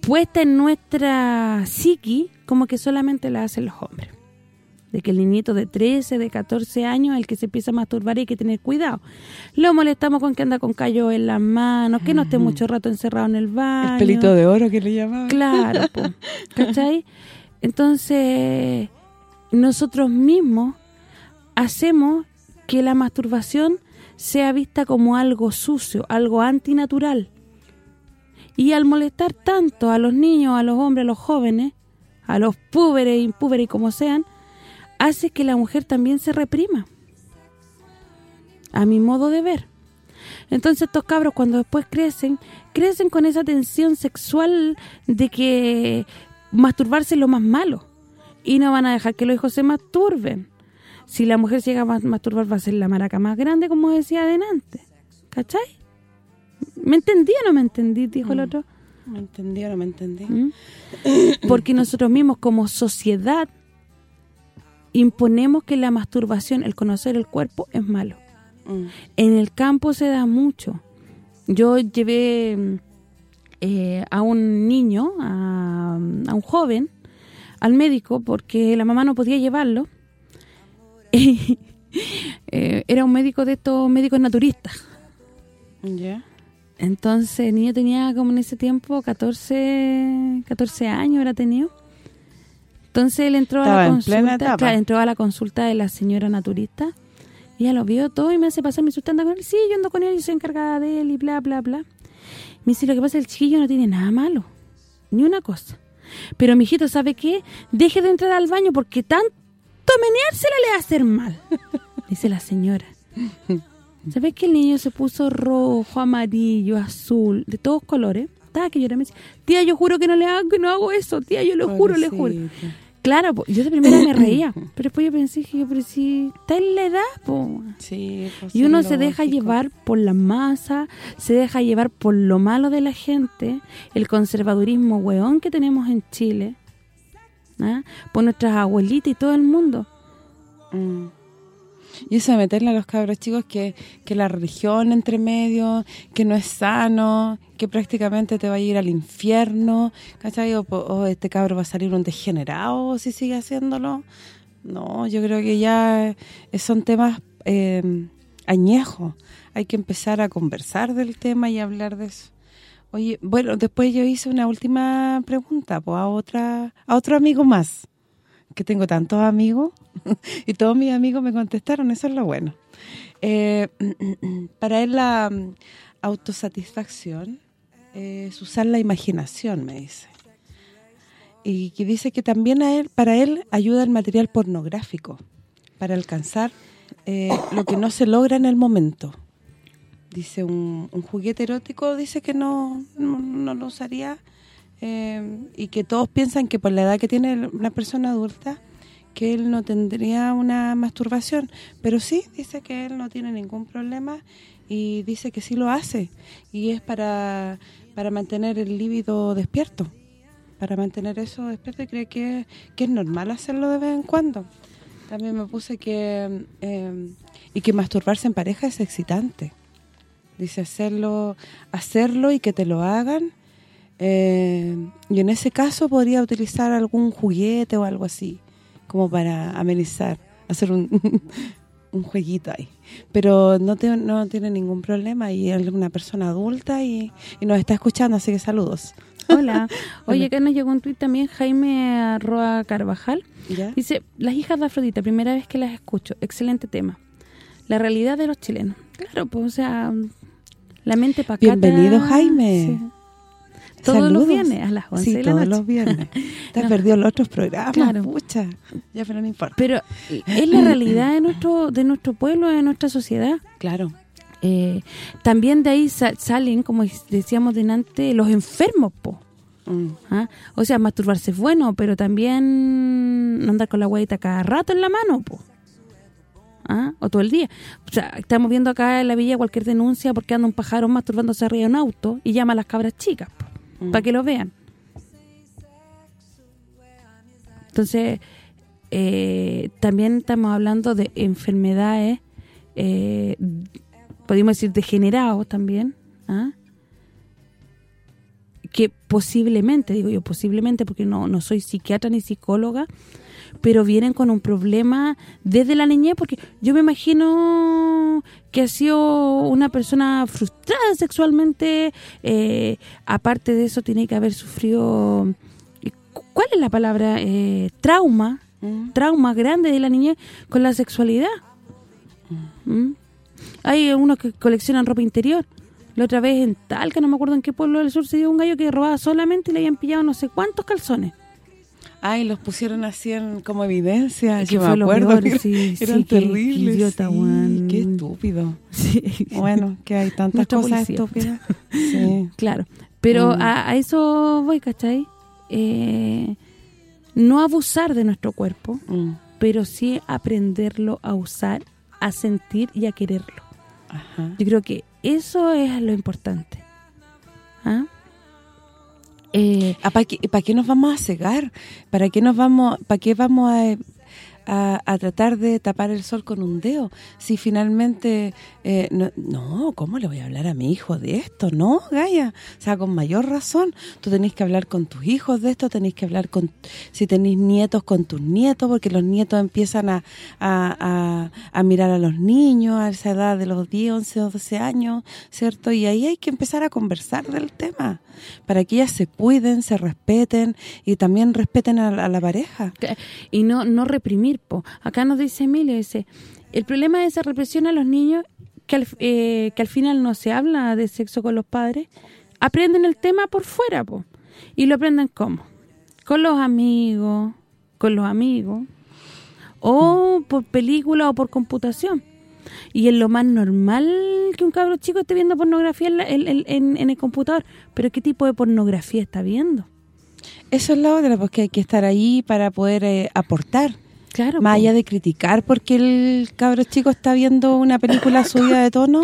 puesta en nuestra psiqui como que solamente la hacen los hombres. de que el niñito de 13, de 14 años el que se empieza a masturbar y hay que tener cuidado. Lo molestamos con que anda con callo en las manos, que no esté mucho rato encerrado en el baño. El pelito de oro que le llamaban. Claro, po, (laughs) ¿cachai? Entonces, nosotros mismos hacemos que la masturbación sea vista como algo sucio, algo antinatural. Y al molestar tanto a los niños, a los hombres, a los jóvenes, a los púberes, impúberes y como sean, hace que la mujer también se reprima. A mi modo de ver. Entonces estos cabros cuando después crecen, crecen con esa tensión sexual de que masturbarse es lo más malo. Y no van a dejar que los hijos se masturben. Si la mujer llega a masturbar va a ser la maraca más grande, como decía adelante. ¿Cachai? ¿Me entendí o no me entendí? Dijo el Mm. otro. Me entendí o no me entendí. ¿Mm? Porque nosotros mismos como sociedad imponemos que la masturbación, el conocer el cuerpo, es malo. Mm. En el campo se da mucho. Yo llevé eh, a un niño, a, a un joven, al médico porque la mamá no podía llevarlo. (laughs) Eh, era un médico de estos médicos naturistas. ¿Ya? Entonces el niño tenía como en ese tiempo 14, 14 años era tenido. Entonces él entró Estaba a la consulta, claro, entró a la consulta de la señora naturista y ella lo vio todo y me hace pasar mi sustenta con él. Sí, yo ando con él y soy encargada de él y bla, bla, bla. Me dice, lo que pasa es que el chiquillo no tiene nada malo, ni una cosa. Pero mi hijito, ¿sabe qué? Deje de entrar al baño porque tanto meneársela le va a hacer mal. (laughs) Dice la señora. ¿Sabes que el niño se puso rojo, amarillo, azul, de todos colores? Estaba que lloré, me decía, tía, yo juro que no le hago, que no hago eso, tía, yo lo juro, le juro. Claro, po, yo de primera me reía, (coughs) pero después yo pensé, dije, pero si está en la edad, po. Sí, pues Y uno se deja lógico. llevar por la masa, se deja llevar por lo malo de la gente, el conservadurismo weón que tenemos en Chile, ¿ah? por nuestras abuelitas y todo el mundo. Mm. Y eso de meterle a los cabros chicos que, que la religión entre medio, que no es sano, que prácticamente te va a ir al infierno, ¿cachai? O, o este cabro va a salir un degenerado si sigue haciéndolo. No, yo creo que ya eh, son temas eh, añejos. Hay que empezar a conversar del tema y hablar de eso. Oye, bueno, después yo hice una última pregunta pues, a otra a otro amigo más, que tengo tantos amigos (laughs) y todos mis amigos me contestaron, eso es lo bueno. Eh, (clears throat) para él la mm, autosatisfacción es usar la imaginación, me dice. Y que dice que también a él para él ayuda el material pornográfico para alcanzar eh, lo que no se logra en el momento. Dice un, un juguete erótico, dice que no, no, lo usaría eh, y que todos piensan que por la edad que tiene una persona adulta que él no tendría una masturbación, pero sí, dice que él no tiene ningún problema y dice que sí lo hace y es para, para mantener el líbido despierto, para mantener eso despierto y cree que, que es normal hacerlo de vez en cuando. También me puse que eh, y que masturbarse en pareja es excitante. Dice hacerlo hacerlo y que te lo hagan eh, y en ese caso podría utilizar algún juguete o algo así como para amenizar, hacer un, (laughs) un jueguito ahí. Pero no, te- no tiene ningún problema y es una persona adulta y, y nos está escuchando, así que saludos. (laughs) Hola. Oye, acá nos llegó un tuit también, Jaime Arroa Carvajal. ¿Ya? Dice, las hijas de Afrodita, primera vez que las escucho. Excelente tema. La realidad de los chilenos. Claro, pues, o sea, la mente pacata. Bienvenido, Jaime. Todos los Saludos. viernes a las 11 Sí, de la todos noche. los viernes. (laughs) Te has No. perdido los otros programas, Claro. pucha. Ya, pero no importa. Pero es la realidad de nuestro de nuestro pueblo, de nuestra sociedad. Claro. Eh, también de ahí sa- salen, como decíamos delante, los enfermos, po. Mm. ¿ah? O sea, masturbarse es bueno, pero también andar con la huevita cada rato en la mano, po. ¿Ah? O todo el día. O sea, estamos viendo acá en la villa cualquier denuncia porque anda un pájaro masturbándose arriba de un auto y llama a las cabras chicas, Mm. para que lo vean. Entonces, eh, también estamos hablando de enfermedades, eh, podemos decir degenerados también, ¿ah? Que posiblemente, digo yo posiblemente porque no, no soy psiquiatra ni psicóloga, pero vienen con un problema desde la niñez, porque yo me imagino que ha sido una persona frustrada sexualmente, eh, aparte de eso tiene que haber sufrido, ¿cuál es la palabra? Eh, trauma, Mm. trauma grande de la niñez con la sexualidad. ¿Mm? Hay unos que coleccionan ropa interior. La otra vez en Talca, no me acuerdo en qué pueblo del sur, se dio un gallo que robaba solamente y le habían pillado no sé cuántos calzones. Ay, los pusieron así en, como evidencia. Que me acuerdo. peor, sí, eran sí, qué- qué terribles. idiota, sí, weón. Qué estúpido. Bueno, que hay tantas Nuestra cosas policía. estúpidas. (laughs) Sí. Claro, pero Mm. a, a eso voy, ¿cachai? Eh, no abusar de nuestro cuerpo, Mm. pero sí aprenderlo a usar, a sentir y a quererlo. Ajá. Yo creo que eso es lo importante. ¿Ah? Eh, ¿Para qué, pa' qué nos vamos a cegar? ¿Para qué nos vamos para qué vamos a, a, tratar de tapar el sol con un dedo? Si finalmente eh, no, no, ¿cómo le voy a hablar a mi hijo de esto? No, Gaia, o sea, con mayor razón, tú tenés que hablar con tus hijos de esto, tenés que hablar con si tenés nietos con tus nietos, porque los nietos empiezan a, a, mirar a los niños a esa edad de los 10, 11 o 12 años, ¿cierto? Y ahí hay que empezar a conversar del tema, para que ellas se cuiden, se respeten y también respeten a la pareja. y no no reprimir, Acá nos dice Emilio, dice, el problema de esa represión a los niños, que al, eh, que al final no se habla de sexo con los padres, aprenden el tema por fuera. Y lo aprenden ¿cómo? Con los amigos, con los amigos, o por película o por computación. Y es lo más normal que un cabro chico esté viendo pornografía en, la- en- en- en- el computador. Pero ¿qué tipo de pornografía está viendo? Eso es la otra, porque hay que estar ahí para poder eh, aportar. Claro. Más allá de criticar porque el cabro chico está viendo una película (coughs) subida de tono,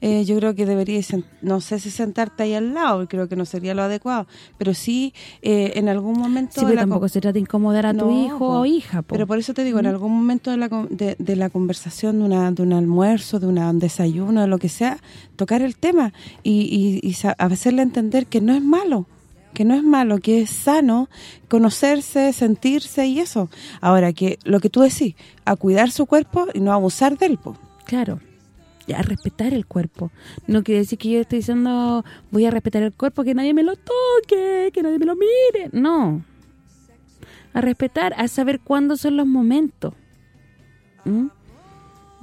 eh, yo creo que debería, no sé si sentarte ahí al lado, creo que no sería lo adecuado, pero sí eh, en algún momento... Sí, pero tampoco se trata de incomodar a tu hijo po. o hija, po. Pero por eso te digo, en ¿Mm? algún momento de la, de, de la conversación, de una de un almuerzo, de una, un desayuno, de lo que sea, tocar el tema y, y, y hacerle entender que no es malo, que no es malo, que es sano conocerse, sentirse y eso. Ahora, que lo que tú decís, a cuidar su cuerpo y no abusar de él, po. Claro. Ya, respetar el cuerpo. No quiere decir que yo estoy diciendo voy a respetar el cuerpo, que nadie me lo toque, que nadie me lo mire. No. A respetar, a saber cuándo son los momentos. ¿Mm?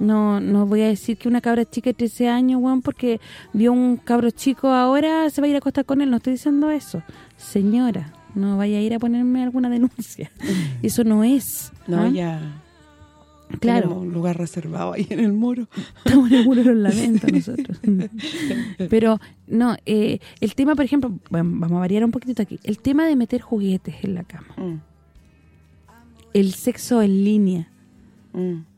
No no voy a decir que una cabra chica de 13 años, weón, porque vio un cabro chico ahora, se va a ir a acostar con él. No estoy diciendo eso. Señora, no vaya a ir a ponerme alguna denuncia. (laughs) Eso no es. No, ¿ah? ya... Claro. tenemos un lugar reservado ahí en el muro. Estamos en el muro de los lamentos (laughs) nosotros. (laughs) Pero, no, eh, el tema, por ejemplo, bueno, vamos a variar un poquitito aquí. El tema de meter juguetes en la cama. Mm, El sexo en línea. mm.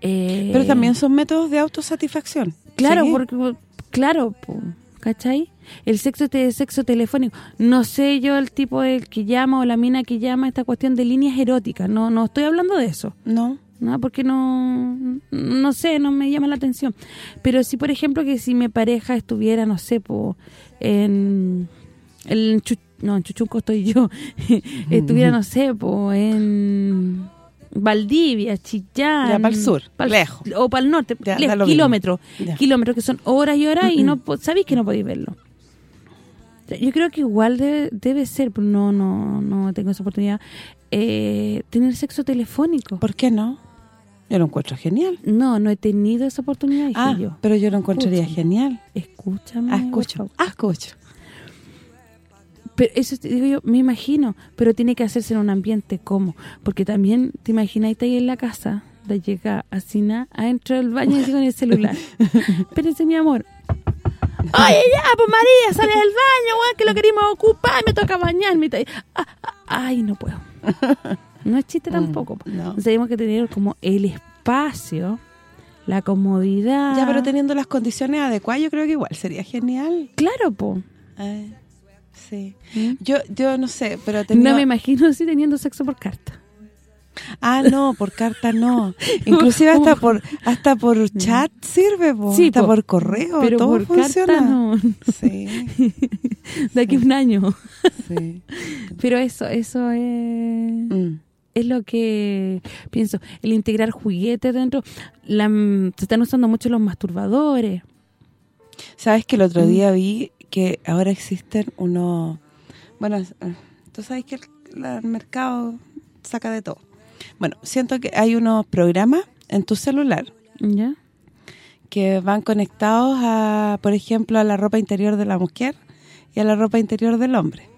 Eh, Pero también son métodos de autosatisfacción. Claro, ¿sí? porque, claro, ¿cachai? El sexo te, sexo telefónico. No sé yo el tipo del que llama o la mina que llama esta cuestión de líneas eróticas. No no estoy hablando de eso. No. ¿no? Porque no, no sé, no me llama la atención. Pero sí, por ejemplo, que si mi pareja estuviera, no sé, po, en... El no, en Chuchunco estoy yo. (laughs) estuviera, no sé, po, en... Valdivia, Chillán. Ya, pa'l sur, pa'l- lejos. O para el norte, Ya, lejos, kilómetros. Kilómetros que son horas y horas y no sabéis que no podéis verlo. Yo creo que igual debe, debe ser, pero no no no tengo esa oportunidad, eh, tener sexo telefónico. ¿Por qué no? Yo lo encuentro genial. No, no he tenido esa oportunidad, dije Ah, yo. pero yo lo encontraría Escúchame. genial. Escúchame. Ah, escucho. Ah, escucho. Pero eso te digo yo, me imagino, pero tiene que hacerse en un ambiente como, porque también te imaginas ahí en la casa, de llegar así nada, adentro del baño y con el celular. (laughs) Espérense, mi amor. Oye, ya, pues María, sale del baño, weón, que lo queríamos ocupar, me toca bañarme. Ah, ah, ay, no puedo. No es chiste tampoco. Mm, no. Entonces tenemos que tener como el espacio, la comodidad. Ya, pero teniendo las condiciones adecuadas, yo creo que igual sería genial. Claro, po. Ay, sí. ¿Mm? Yo yo no sé, pero tenía... No me imagino así teniendo sexo por carta. Ah, no, por carta (laughs) no. Inclusive hasta por hasta por chat sirve, po. Sí, hasta po. por correo, Pero todo por funciona. carta no. Sí. (laughs) de aquí a un año. Sí. Pero eso, eso es, Mm. es lo que pienso. El integrar juguetes dentro. La, se están usando mucho los masturbadores. ¿Sabes que el Mm. otro día vi que ahora existen unos... Bueno, eh, tú sabes que el, mercado saca de todo. Bueno, siento que hay unos programas en tu celular ¿Ya? que van conectados a, por ejemplo, a la ropa interior de la mujer y a la ropa interior del hombre.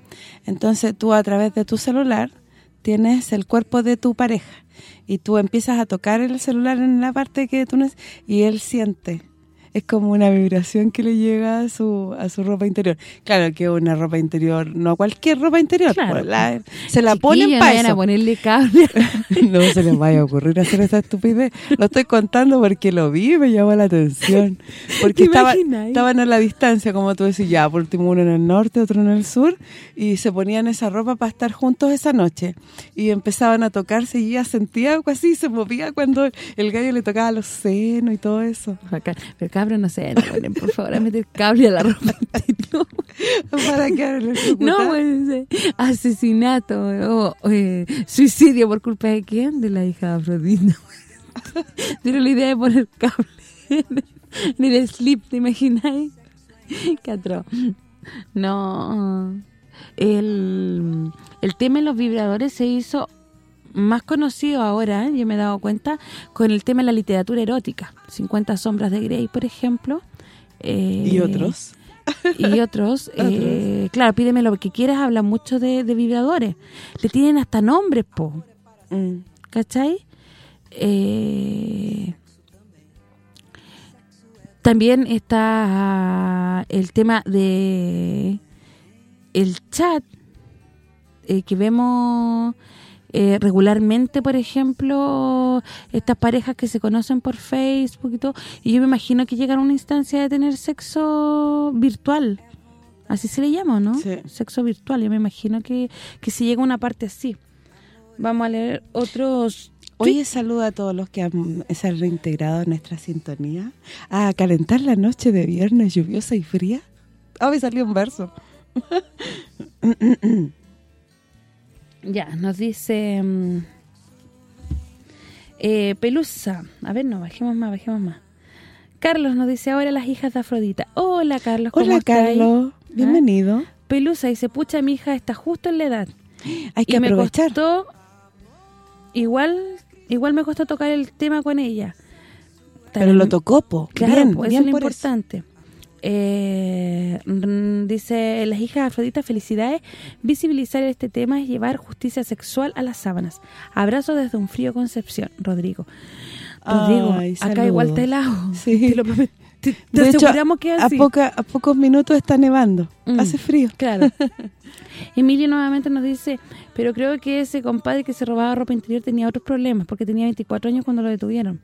Entonces tú a través de tu celular tienes el cuerpo de tu pareja y tú empiezas a tocar el celular en la parte que tú no y él siente. Es como una vibración que le llega a su a su ropa interior. Claro que una ropa interior, no cualquier ropa interior. Claro. pues, la- se la ponen para vayan a eso. ponerle cable. (laughs) No se les vaya a ocurrir hacer esa estupidez. Lo estoy contando porque lo vi y me llamó la atención. Porque ¿Te estaba, estaban a la distancia, como tú decís, ya, por último uno en el norte, otro en el sur, y se ponían esa ropa para estar juntos esa noche. Y empezaban a tocarse y ella sentía algo así, se movía cuando el gallo le tocaba los senos y todo eso. Bacán. Pero cabros, no sé, no por favor, a meter cable a la ropa interior. (laughs) Para que No, asesinato o eh, suicidio por culpa de quién? De la hija de Afrodita. Tiene la idea de poner cable en el slip, ¿te imagináis? Qué atroz. No. El, el tema de los vibradores se hizo más conocido ahora, ¿eh? yo me he dado cuenta, con el tema de la literatura erótica. 50 sombras de Grey, por ejemplo. Eh, Y otros. y otros, (laughs) eh, claro, pídeme lo que quieras, hablan mucho de, de vibradores. Le tienen hasta nombres, po, Mm. ¿cachai? Eh, también está el tema de el chat eh, que vemos eh, regularmente, por ejemplo, estas parejas que se conocen por Facebook y todo, y yo me imagino que llegan a una instancia de tener sexo virtual, así se le llama, ¿no? Sí. Sexo virtual, yo me imagino que, que se llega a una parte así. Vamos a leer otros... Oye, saluda a todos los que han, se han reintegrado a nuestra sintonía. A calentar la noche de viernes lluviosa y fría. Ah, me salió un verso. (laughs) Ya, nos dice... mm, eh, Pelusa. A ver, no, bajemos más, bajemos más. Carlos nos dice ahora las hijas de Afrodita. Hola, Carlos, ¿cómo Hola? Carlos. ¿Ah? Bienvenido. Pelusa dice, pucha, mi hija está justo en la edad. Hay que y me aprovechar. costó... Igual igual me costó tocar el tema con ella. Pero lo tocó, po. Claro, bien, bien eso es lo por eso. Eh, dice, las hijas de Afrodita, felicidades. Visibilizar este tema es llevar justicia sexual a las sábanas. Abrazo desde un frío Concepción, Rodrigo. Rodrigo, Ay, acá igual te helado. Sí. Te lo prometo. Te, te De hecho, que a, poca, a pocos minutos está nevando. Mm. Hace frío. Claro. (laughs) Emilio nuevamente nos dice, pero creo que ese compadre que se robaba ropa interior tenía otros problemas, porque tenía 24 años cuando lo detuvieron.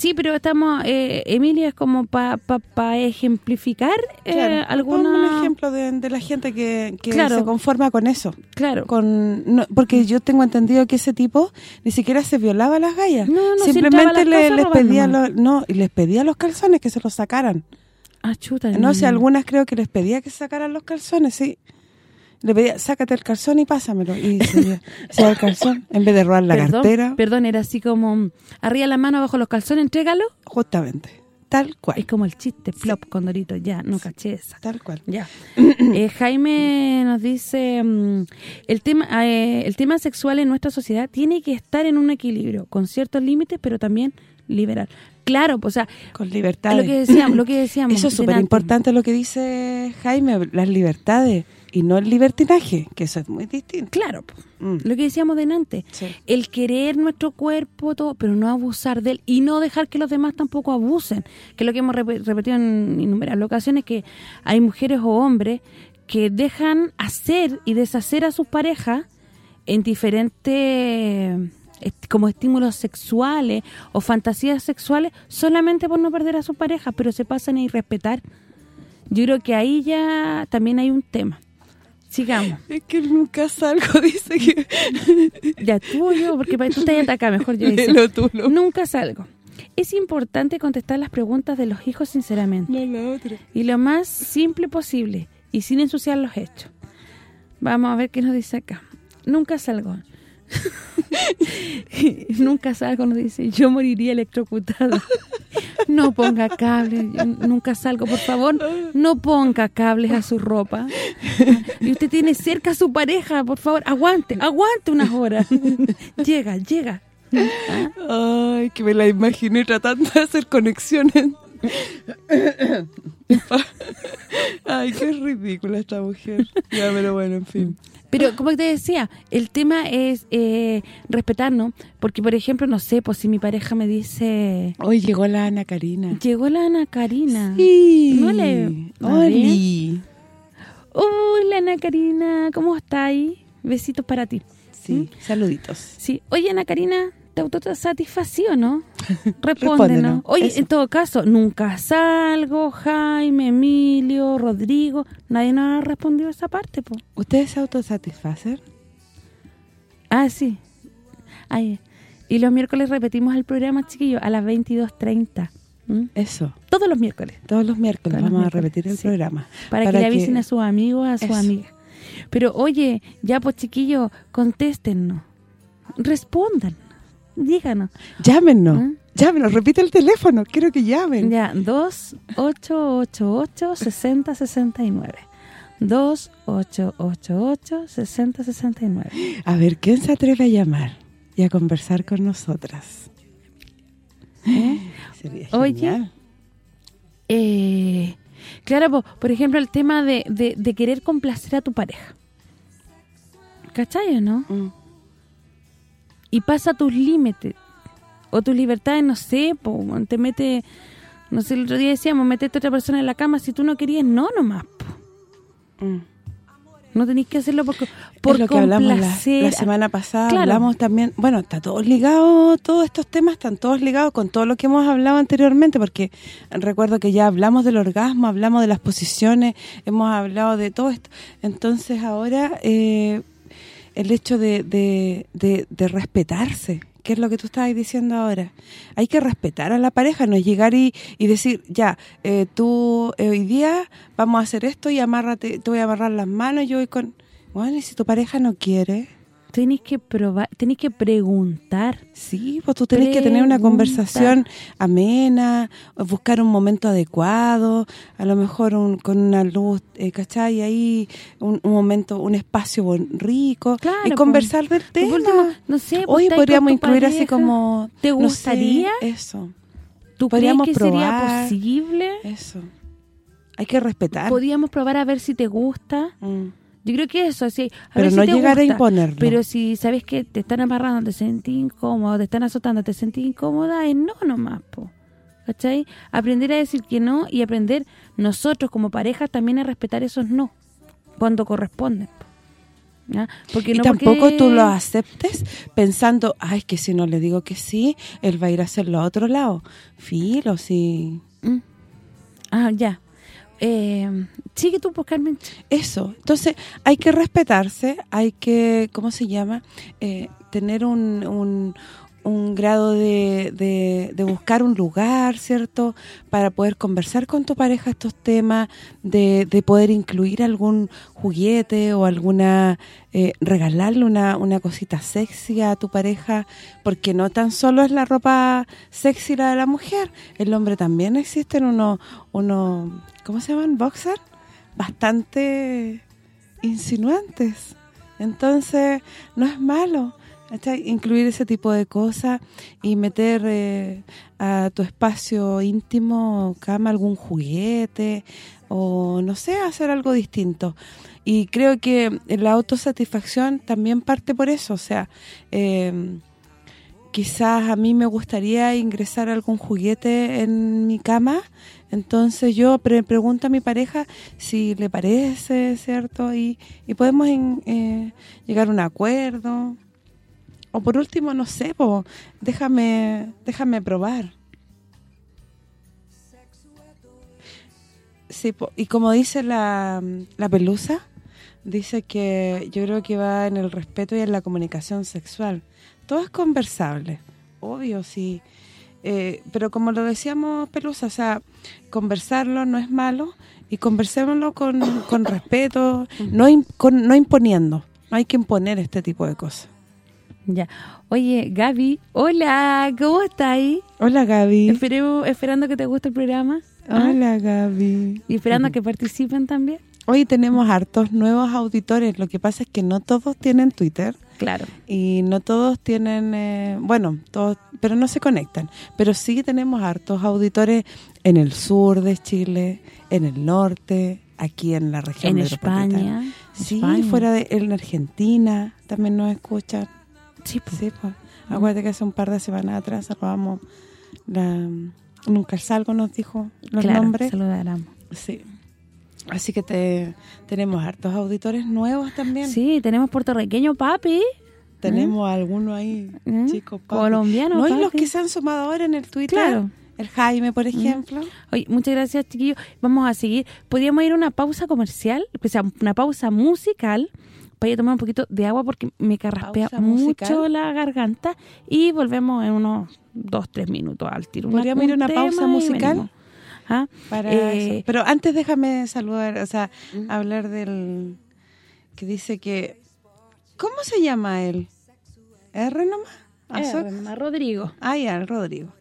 Sí, pero estamos, eh, Emilio, es como para pa, pa ejemplificar eh, Claro, alguna... un ejemplo de, de la gente que, que Claro. se conforma con eso. Claro. con no, Porque yo tengo entendido que ese tipo ni siquiera se violaba las gallas. No, no, Simplemente las le- les robar pedía los, no, les pedía los calzones que se los sacaran. Ah, chuta. No sé, algunas creo que les pedía que sacaran los calzones, sí. Le pedía, sácate el calzón y pásamelo. Y se (laughs) el calzón, en vez de robar la perdón, cartera. Perdón, era así como, arriba la mano, abajo los calzones, entrégalo. Justamente, tal cual. Es como el chiste, plop, con Dorito. Ya, no caché esa. Tal cual. Ya. (clears throat) Eh, Jaime nos dice, mm, el tema eh, el tema sexual en nuestra sociedad tiene que estar en un equilibrio, con ciertos límites, pero también liberal. Claro, pues, o sea, Con libertad. lo que decíamos, lo que decíamos. Eso es súper importante lo que dice Jaime, las libertades y no el libertinaje, que eso es muy distinto. Claro. Mm. lo que decíamos delante. Sí. El querer nuestro cuerpo, todo, pero no abusar de él y no dejar que los demás tampoco abusen. Que es lo que hemos rep- repetido en innumerables ocasiones, que hay mujeres o hombres que dejan hacer y deshacer a sus parejas en diferentes como estímulos sexuales o fantasías sexuales solamente por no perder a su pareja, pero se pasan a irrespetar. Yo creo que ahí ya también hay un tema. Sigamos. Es que nunca salgo, (laughs) dice que... Ya tú yo, porque para tú estás acá, mejor yo (laughs) dice. No. Nunca salgo. Es importante contestar las preguntas de los hijos sinceramente No, la otra. y lo más simple posible. y sin ensuciar los hechos. Vamos a ver qué nos dice acá. Nunca salgo. (laughs) nunca salgo, nos dice, yo moriría electrocutada. no ponga cables, nunca salgo, por favor, no ponga cables a su ropa. y usted tiene cerca a su pareja, por favor, aguante, aguante unas horas. llega, llega. Ay, que me la imaginé tratando de hacer conexiones. Ay, qué ridícula esta mujer. Ya, pero bueno, en fin. Pero como te decía, el tema es eh, respetarnos, porque por ejemplo, no sé, pues si mi pareja me dice... Hoy llegó la Ana Karina. Llegó la Ana Karina. Sí. No le... Oli. Uy, la Ana Karina, ¿cómo está ahí? Besitos para ti. Sí, saluditos. Sí. Oye, Ana Karina, ¿te autosatisfació, no? (laughs) Respóndenos. Oye, eso. en todo caso, nunca salgo, Jaime, Emilio, Rodrigo, nadie nos ha respondido esa parte, pues. ¿Ustedes se autosatisfacen? Ah, sí. Ay, y los miércoles repetimos el programa, chiquillos, a las 22.30. ¿m? Eso. Todos los miércoles. Todos los miércoles Todos los vamos a repetir el sí. programa. Para, que le avisen a sus amigos, a sus amigas. Pero, oye, ya pues, chiquillos, contéstennos. Respondan. Díganos. Llámenos. ¿Mm? Llámenos, repite el teléfono. Quiero que llamen. Ya, 2888-6069. 2888-6069. A ver, ¿quién se atreve a llamar y a conversar con nosotras? Sería Oye. Eh, claro, po, por ejemplo, el tema de, de, de querer complacer a tu pareja. ¿Cachai o no? Mm. Y pasa tus límites o tus libertades, no sé, po, te mete, no sé, el otro día decíamos, metete a otra persona en la cama, si tú no querías, no nomás, po. Mm. no tenés que hacerlo por, por es lo que hablamos la semana pasada, Claro. hablamos también, bueno, está todo ligado, todos estos temas están todos ligados con todo lo que hemos hablado anteriormente, porque recuerdo que ya hablamos del orgasmo, hablamos de las posiciones, hemos hablado de todo esto. Entonces ahora eh, el hecho de, de, de- respetarse, que es lo que tú estabas diciendo ahora. Hay que respetar a la pareja, no llegar y, y decir, ya, eh, tú eh, hoy día vamos a hacer esto y amárrate, te voy a amarrar las manos, yo voy con... Bueno, y si tu pareja no quiere, Tenés que probar, tenés que preguntar. sí, pues tú tenés que tener una conversación amena, buscar un momento adecuado, a lo mejor un, con una luz, eh, ¿cachai? Ahí un, un momento, un espacio rico, Claro, y pues. conversar del tema. último, no sé, pues, Hoy podríamos incluir así como... ¿Te no sé, gustaría? eso, ¿Tú Podríamos crees que sería probar. posible? eso. Hay que respetar. Podríamos probar a ver si te gusta. Mm. Yo creo que eso, así, a Pero si no te llegar a gusta. imponerlo. Pero si sabes que te están amarrando, te sentís incómodo, te están azotando, te sentís incómoda, es no nomás, po. ¿Cachai? Aprender a decir que no y aprender nosotros como pareja también a respetar esos no cuando corresponden. po. ¿Ya? Porque y no tampoco porque- tú lo aceptes pensando, ay, que si no le digo que sí, él va a ir a hacerlo a otro lado. Filo, sí. Mm. Ah, ya. Eh, sigue tú, pues, Carmen. Eso. Entonces, hay que respetarse, hay que, ¿cómo se llama? Eh, tener un, un, un grado de, de, buscar un lugar, ¿cierto? Para poder conversar con tu pareja estos temas, de, de poder incluir algún juguete o alguna... eh, regalarle una, una cosita sexy a tu pareja, porque no tan solo es la ropa sexy la de la mujer, el hombre también existen unos, unos ¿cómo se llaman? ¿Boxer? Bastante insinuantes. Entonces, no es malo ¿cachai? incluir ese tipo de cosas y meter eh, a tu espacio íntimo, cama, algún juguete o no sé, hacer algo distinto. Y creo que la autosatisfacción también parte por eso, o sea, eh, quizás a mí me gustaría ingresar algún juguete en mi cama, entonces yo pre pregunto a mi pareja si le parece, ¿cierto? Y, y podemos en- eh, llegar a un acuerdo. O por último, no sé, po, déjame déjame probar. Sí, po, y como dice la, la pelusa, dice que yo creo que va en el respeto y en la comunicación sexual. Todo es conversable, obvio, sí. Eh, pero como lo decíamos, Pelusa, o sea, conversarlo no es malo y conversémoslo con, con respeto, no, con- no imponiendo. No hay que imponer este tipo de cosas. Ya. Oye, Gaby, hola, ¿cómo estás ahí? Hola, Gaby. Esperemos, esperando que te guste el programa. ¿ah? Hola, Gaby. Y esperando a que participen también. Hoy tenemos hartos nuevos auditores. Lo que pasa es que no todos tienen Twitter Claro. y no todos tienen, eh, bueno, todos, pero no se conectan. Pero sí tenemos hartos auditores en el sur de Chile, en el norte, aquí en la región En metropolitana. España. Sí, España. fuera de en Argentina también nos escuchan. Sí, pues. Sí, pues. Acuérdate que hace un par de semanas atrás saludamos la Nunca Salgo nos dijo los claro, nombres. saludáramos. Sí. Así que te, tenemos hartos auditores nuevos también. Sí, tenemos puertorriqueño, papi. Tenemos algunos ahí, ¿Mm? chicos. papi. Colombiano, No, y los papi. que se han sumado ahora en el Twitter. Claro. El Jaime, por ejemplo. Oye, muchas gracias, chiquillos. Vamos a seguir. Podríamos ir a una pausa comercial, o sea, una pausa musical, ir a tomar un poquito de agua porque me carraspea Pausa mucho musical. la garganta y volvemos en unos dos, tres minutos al tiro. ¿Podríamos ir a un una pausa musical? ¿Ah? Para Eh, eso. Pero antes déjame saludar, o sea, hablar del... Que dice que... ¿Cómo se llama él? ¿R nomás? Eh, mamá Rodrigo. Ah, ya, el Rodrigo.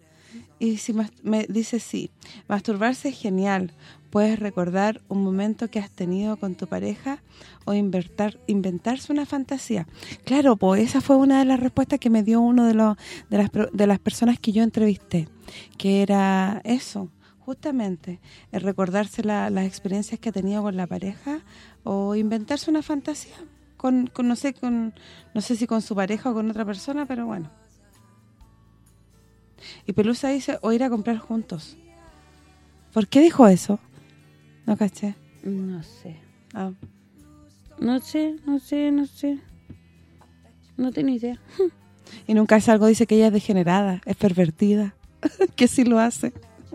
Y si me dice sí, masturbarse es genial. Puedes recordar un momento que has tenido con tu pareja o inventar, inventarse una fantasía. Claro, pues esa fue una de las respuestas que me dio uno de los de las de las personas que yo entrevisté, que era eso, justamente, recordarse la- las experiencias que ha tenido con la pareja o inventarse una fantasía con, con no sé con no sé si con su pareja o con otra persona, pero bueno. Y Pelusa dice, o ir a comprar juntos. ¿Por qué dijo eso? No caché. No sé. Ah. No sé, no sé, no sé. No tengo idea. Y nunca salgo, dice que ella es degenerada, es pervertida. (laughs) que sí lo hace.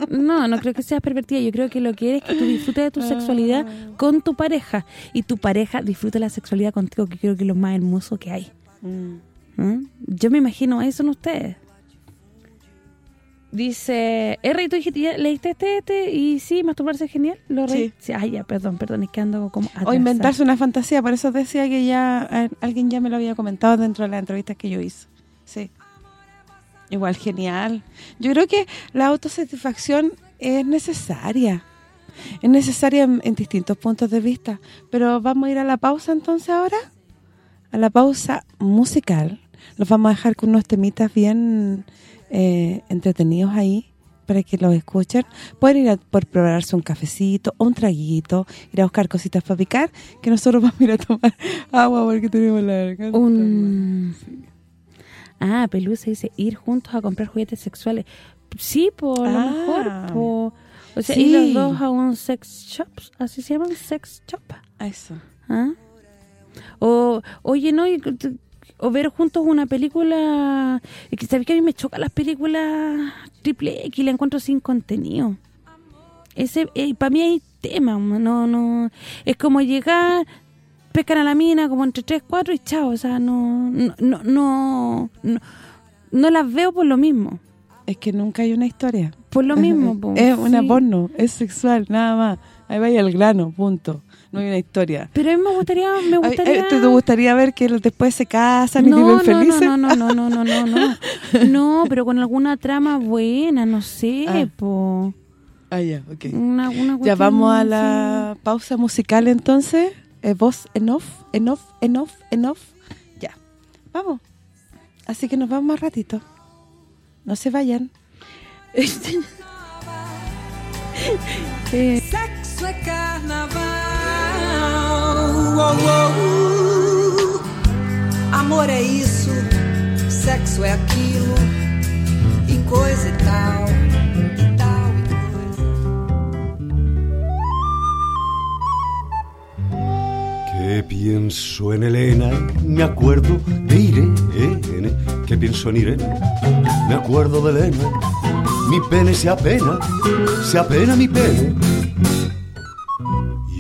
No, no creo que seas pervertida. Yo creo que lo que eres es que tú disfrutes de tu sexualidad con tu pareja. Y tu pareja disfruta la sexualidad contigo, que creo que es lo más hermoso que hay. ¿Mm? Yo me imagino eso en ustedes. Dice, R, ¿tú leíste este, este? Y sí, masturbarse es genial. Lo Sí. Ay, ya, perdón, perdón, es que ando como O inventarse una fantasía, por eso decía que ya alguien ya me lo había comentado dentro de las entrevistas que yo hice. Sí. Igual, genial. Yo creo que la autosatisfacción es necesaria. Es necesaria en, en distintos puntos de vista. Pero vamos a ir a la pausa entonces ahora. A la pausa musical. Los vamos a dejar con unos temitas bien eh, entretenidos ahí para que los escuchen. Pueden ir a por probarse un cafecito o un traguito, ir a buscar cositas para picar, que nosotros (laughs) vamos a ir a tomar agua porque tenemos la garganta. Un... Ah, Pelusa dice, ir juntos a comprar juguetes sexuales. Sí, por lo Ah. mejor. po. O sea, Sí. ir los dos a un sex shop, así se llaman, sex shop. Eso. ¿Ah? O, oye, no, o ver juntos una película... Es que sabes que a mí me chocan las películas triple X, la encuentro sin contenido. Ese Para mí hay tema, no no Es como llegar, pescan a la mina como entre 3, 4 y chao. O sea, no no, no, no, no, no las veo por lo mismo. Es que nunca hay una historia. Por lo mismo. (laughs) po, es una sí. porno, es sexual, nada más. Ahí vaya el grano, punto. No hay una historia. Pero a mí me gustaría... Me gustaría... eh, ¿Te, gustaría ver que después se casan y no, viven no, felices? No, no, no, no, no, no, no. (laughs) No, pero con alguna trama buena, no sé, Ah. po. Ah, ya, ok. Una, una Ya vamos a la pausa musical entonces. Eh, voz en off, en off, en off, en off. Ya, vamos. Así que nos vamos más ratito. No se vayan. (laughs) Eh, Sexo é carnaval. Oh, oh. Amor é isso, sexo é aquilo. E coisa e tal, e tal e. Que pienso en Elena, me acuerdo de Irene, que pienso en Irene, me acuerdo de Elena, mi pene se apena, se apena mi pene.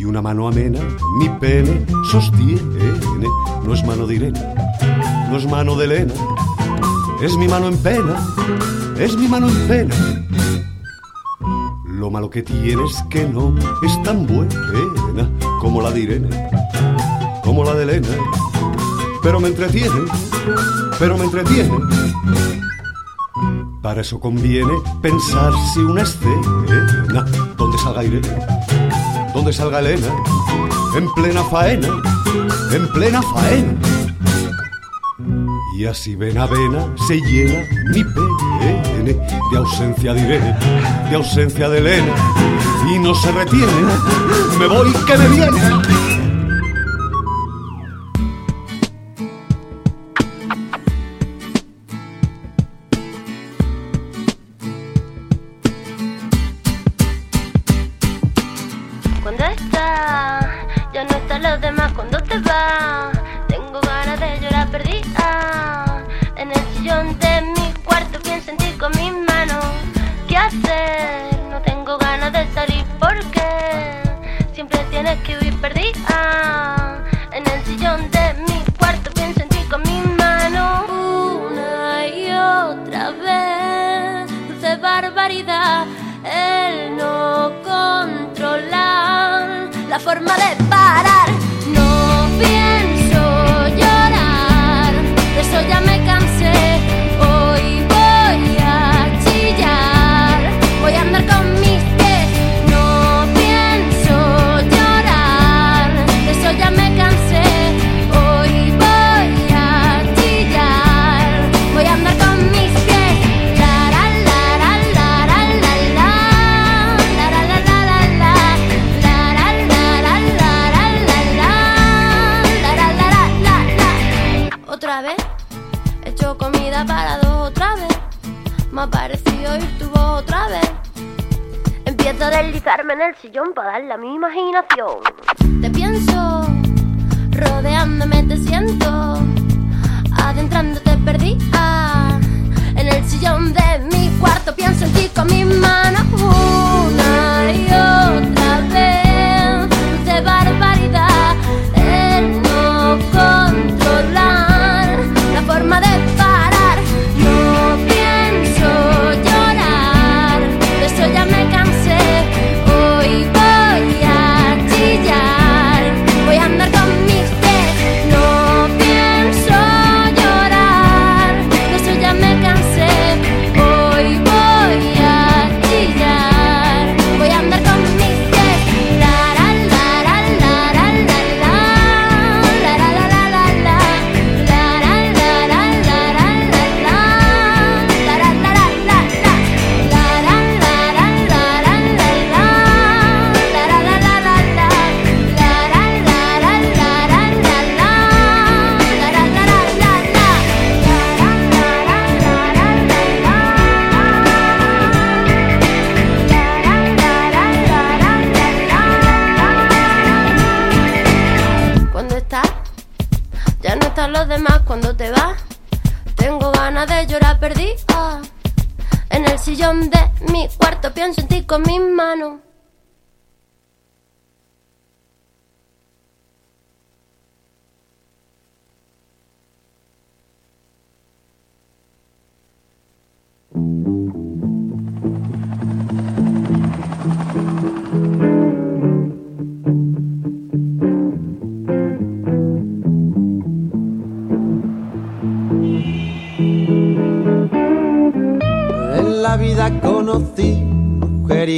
Y una mano amena, mi pene sostiene, no es mano de Irene, no es mano de Elena, es mi mano en pena, es mi mano en pena. Lo malo que tienes que no es tan buena como la de Irene, como la de Elena. Pero me entretiene, pero me entretiene. Para eso conviene pensar si una escena donde salga Irene, donde salga Elena, en plena faena, en plena faena. Y así vena a vena se llena mi pene de ausencia de Irene, de ausencia de Elena. Y no se retiene, me voy que me viene. cuando te vas. Tengo ganas de llorar perdida. En el sillón de mi cuarto pienso en ti con mis manos.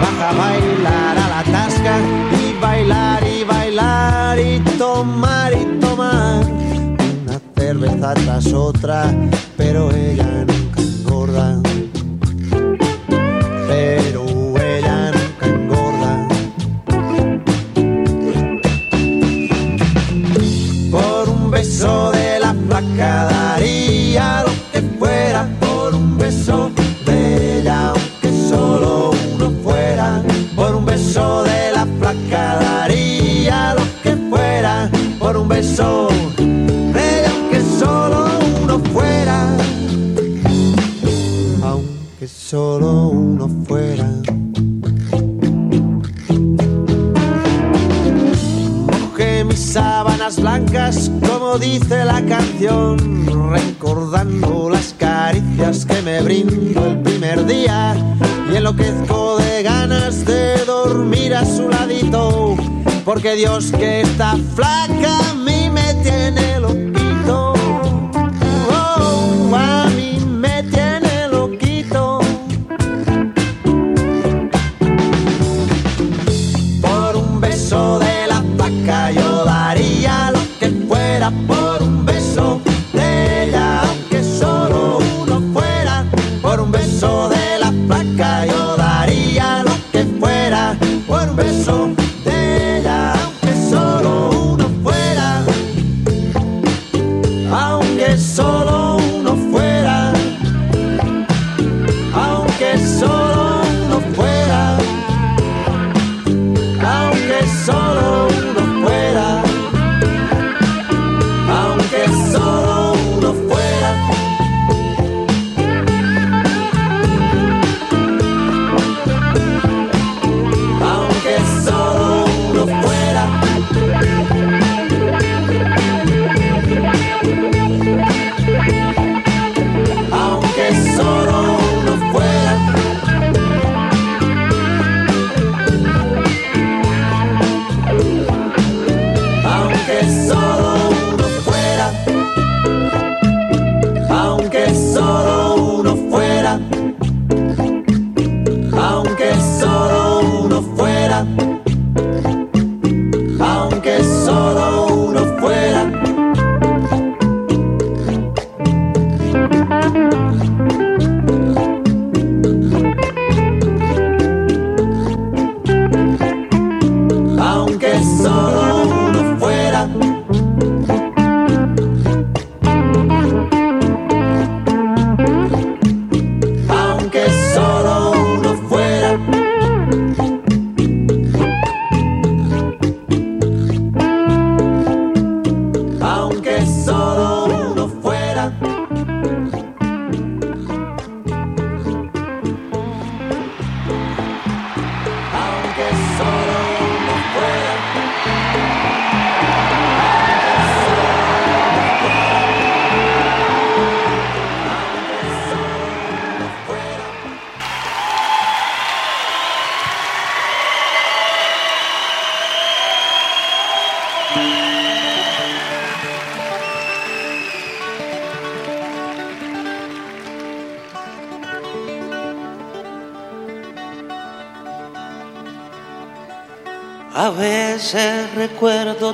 baja bailar a la tasca y bailar y bailar y tomar y tomar. Cerveza tras otra, pero ella nunca recordando las caricias que me brindó el primer día. Y enloquezco de ganas de dormir a su ladito, porque Dios que está flaca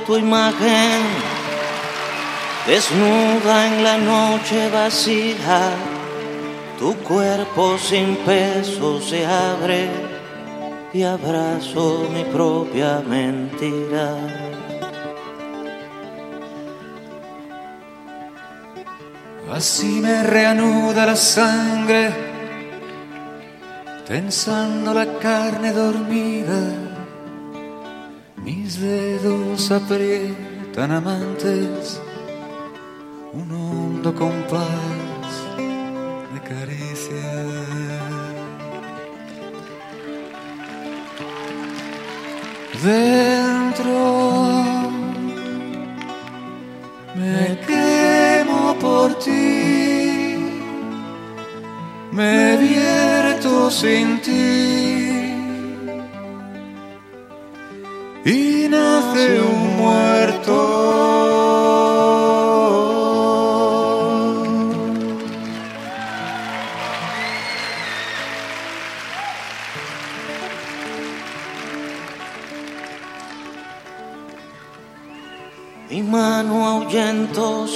tu imagen desnuda en la noche vacía. Tu cuerpo sin peso se abre y abrazo mi propia mentira. Así me reanuda la sangre, tensando la carne dormida. saprei, tan amante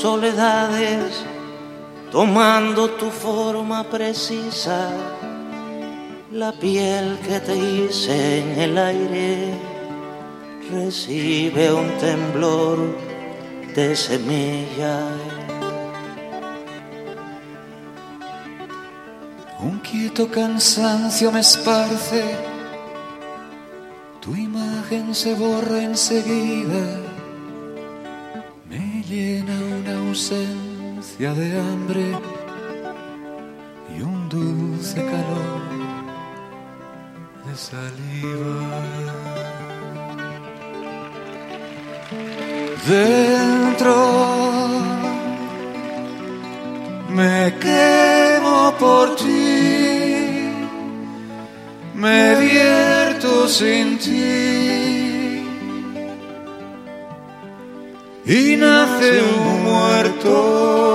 soledades, tomando tu forma precisa, la piel que te hice en el aire recibe un temblor de semilla. Un quieto cansancio me esparce tu imagen se borra enseguida, ausencia de hambre y un dulce calor de saliva. Dentro me quemo por ti, me vierto sin ti y nace un muerto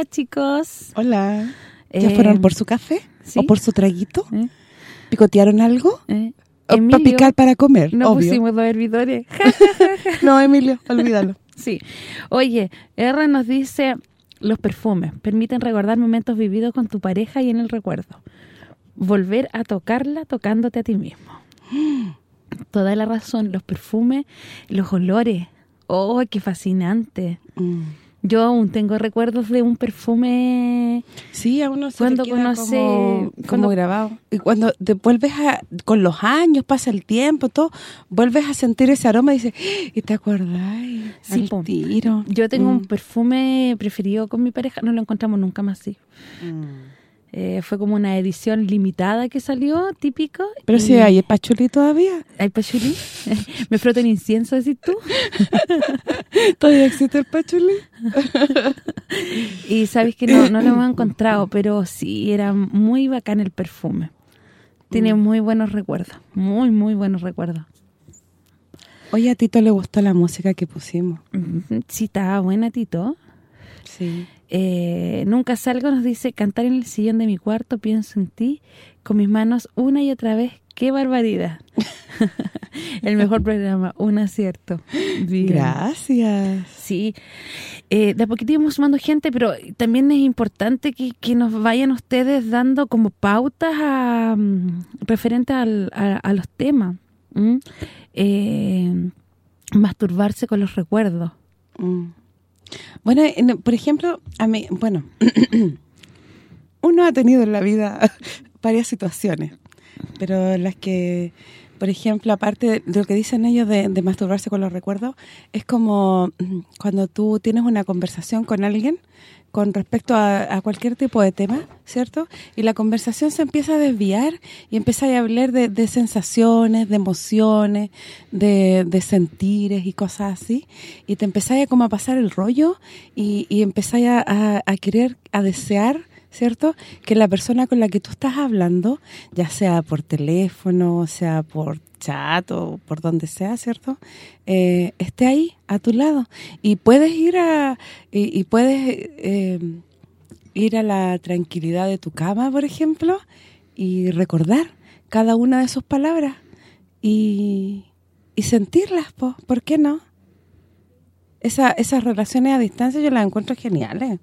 Hola chicos. Hola. ¿Ya Eh, fueron por su café? sí. ¿O por su traguito? Eh, ¿Picotearon algo? eh, ¿O Emilio, para picar para comer? no obvio. pusimos dos hervidores. (laughs) No, Emilio, olvídalo. Sí. Oye, R nos dice, los perfumes permiten recordar momentos vividos con tu pareja y en el recuerdo. Volver a tocarla tocándote a ti mismo. (gasps) Toda la razón, los perfumes, los olores. ¡Oh, qué fascinante! Mm. Yo aún tengo recuerdos de un perfume... Sí, a uno se Cuando conoce- como, cuando- grabado. Y cuando te vuelves a, con los años, pasa el tiempo, todo, vuelves a sentir ese aroma y dices, ¡Ah! y te acordás, Sí, po. tiro. Yo tengo Mm. un perfume preferido con mi pareja, no lo encontramos nunca más así. Eh, fue como una edición limitada que salió, típico. Pero y- si hay pachuli todavía, ¿Hay pachulí? (laughs) ¿Me froto en incienso, decís tú? (laughs) todavía existe el pachuli. (laughs) Y sabes que no, no lo hemos encontrado, pero sí, era muy bacán el perfume. Tiene muy buenos recuerdos, muy, muy buenos recuerdos. Oye, a Tito le gustó la música que pusimos. Sí, estaba buena, Tito. Sí. Eh, nunca salgo, nos dice, cantar en el sillón de mi cuarto, pienso en ti, con mis manos una y otra vez. ¡Qué barbaridad! (laughs) el mejor programa, un acierto. Bien. Gracias. Sí, eh, de a poquito íbamos sumando gente, pero también es importante que, que nos vayan ustedes dando como pautas a, mm, referente al- a, a los temas. Eh, masturbarse con los recuerdos. Mm. Bueno, en- por ejemplo, a mí, bueno, (clears throat) uno ha tenido en la vida (laughs) varias situaciones, pero las que, por ejemplo, aparte de lo que dicen ellos de, de masturbarse con los recuerdos, es como (clears throat) cuando tú tienes una conversación con alguien con respecto a, cualquier tipo de tema, ¿cierto? Y la conversación se empieza a desviar y empieza a hablar de, sensaciones, de emociones, de, de sentires y cosas así. Y te empezáis a como a pasar el rollo y, y a querer, a desear, ¿cierto? Que la persona con la que tú estás hablando, ya sea por teléfono, sea por chat o por donde sea, ¿cierto? Eh, esté ahí, a tu lado. Y puedes ir a... y, puedes eh, ir a la tranquilidad de tu cama, por ejemplo, y recordar cada una de sus palabras y, y sentirlas, po, ¿por qué no? Esa, esas relaciones a distancia yo las encuentro geniales.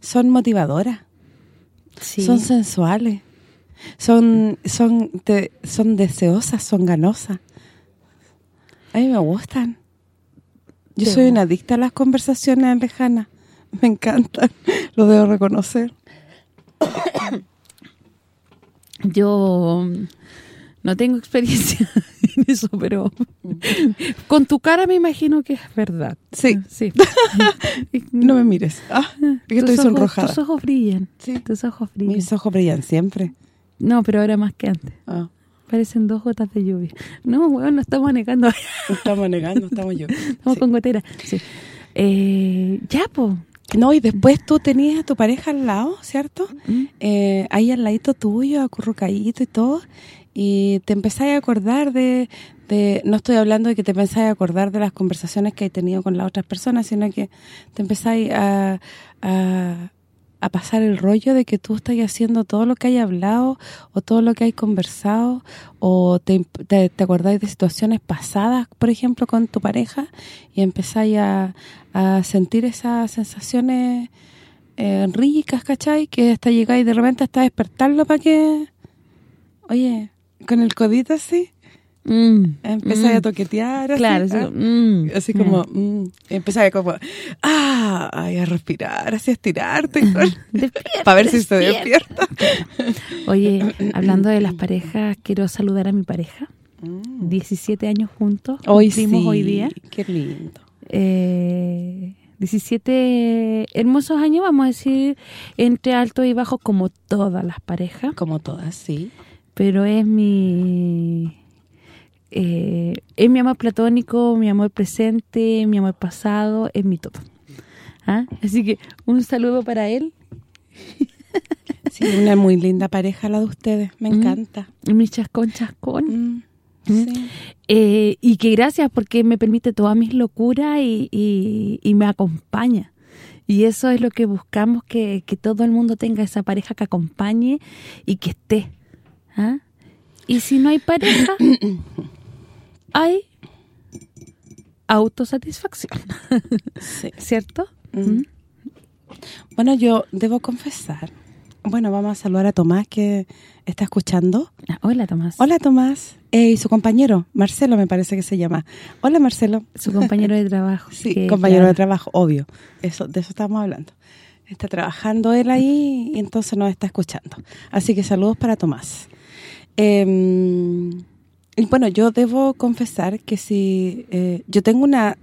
Son motivadoras, Sí. son sensuales, son son te- son deseosas, son ganosas. A mí me gustan. Yo soy una adicta a las conversaciones lejanas. me encantan, (laughs) lo debo reconocer. Yo no tengo experiencia (laughs) en eso, pero con tu cara me imagino que es verdad. Sí. Sí. (laughs) No me mires. Ah, que Tus estoy ojos- sonrojada. Tus ojos brillan. Sí. Tus ojos brillan. Mis ojos brillan siempre. No, pero ahora más que antes. Ah, Parecen dos gotas de lluvia. No, weón, no estamos negando. no (laughs) estamos negando, estamos yo. Estamos Sí. con gotera. Sí. Eh, ya, po. No, y después tú tenías a tu pareja al lado, ¿cierto? Mm. Eh, ahí al ladito tuyo, acurrucadito y todo, y te empezáis a acordar de, de... No estoy hablando de que te empezáis a acordar de las conversaciones que hay tenido con las otras personas, sino que te empezáis a, a, a pasar el rollo de que tú estás haciendo todo lo que hay hablado o todo lo que hay conversado o te, te, te acordáis de situaciones pasadas, por ejemplo, con tu pareja y empezáis a, a sentir esas sensaciones eh, ricas, ¿cachai? Que hasta llegáis de repente hasta despertarlo para que... Oye, con el codito así, Mm. empezáis Mm. a toquetear así. Claro, así, ¿ah? mm. Así como, mm, empezáis como, ah, ay, a respirar, así a estirarte, (laughs) para ver si se despierta. Oye, (clears throat) hablando de las parejas, quiero saludar a mi pareja. 17 años juntos. Mm. Hoy sí, hoy día. qué lindo. Eh, 17 hermosos años, vamos a decir, entre altos y bajos como todas las parejas. Como todas, sí. Pero es mi... eh, es mi amor platónico, mi amor presente, mi amor pasado, es mi todo. ¿Ah? Así que un saludo para él, Sí, una muy linda pareja la de ustedes, me Mm. encanta. mi chascón chascón. Mm, Sí. Eh, y que gracias porque me permite todas mis locuras y, y- y me acompaña. Y eso es lo que buscamos, que, que todo el mundo tenga esa pareja que acompañe y que esté. ¿Ah? Y si no hay pareja, (coughs) hay autosatisfacción, Sí. (laughs) ¿cierto? Mm. Bueno, yo debo confesar. Bueno, vamos a saludar a Tomás que está escuchando. Ah, Hola, Tomás. Hola, Tomás. Eh, y su compañero, Marcelo me parece que se llama. Hola, Marcelo. Su compañero de trabajo. (laughs) Sí, compañero de trabajo, obvio. Eso De eso estamos hablando. Está trabajando él ahí y entonces nos está escuchando. Así que saludos para Tomás. Eh, y bueno, yo debo confesar que si... eh, yo tengo una,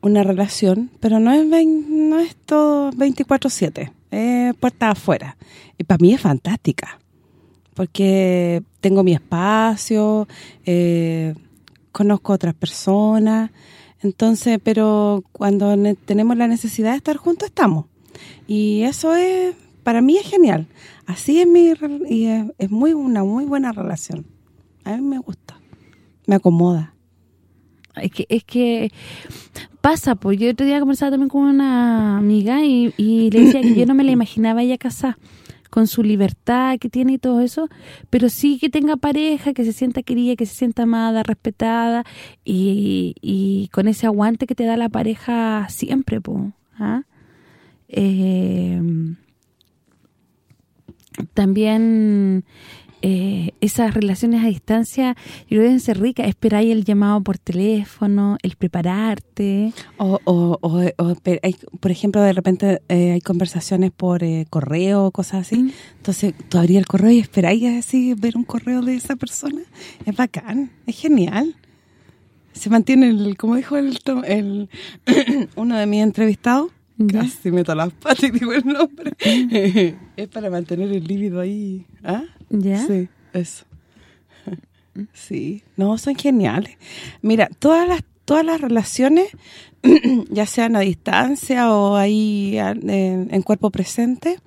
una relación, pero no es no es todo 24/7, es puerta afuera. Y para mí es fantástica, porque tengo mi espacio, eh, conozco otras personas, entonces, pero cuando ne- tenemos la necesidad de estar juntos, estamos. Y eso es, para mí es genial. Así es mi, y es, muy una muy buena relación. A mí me gusta, me acomoda. Es que, es que pasa, pues yo otro día conversaba también con una amiga y, y le decía que yo no me la imaginaba ella casada con su libertad que tiene y todo eso, pero sí que tenga pareja, que se sienta querida, que se sienta amada, respetada y, y con ese aguante que te da la pareja siempre, pues. También eh, esas relaciones a distancia yo creo que deben ser ricas, esperáis el llamado por teléfono, el prepararte. O, o, o, o, hay- por ejemplo, de repente eh, hay conversaciones por eh, correo cosas así. Mm. Entonces, tú abrías el correo y esperáis así ver un correo de esa persona. Es bacán, es genial. Se mantiene, el como dijo el, el (clears throat) uno de mis entrevistados. Casi meto las patas y digo el nombre, (laughs) es para mantener el líbido ahí. ¿Ah? ¿Ya? Sí, eso. (laughs) Sí, no, son geniales. Mira, todas las todas las relaciones, (clears throat) ya sean a distancia o ahí en, en cuerpo presente,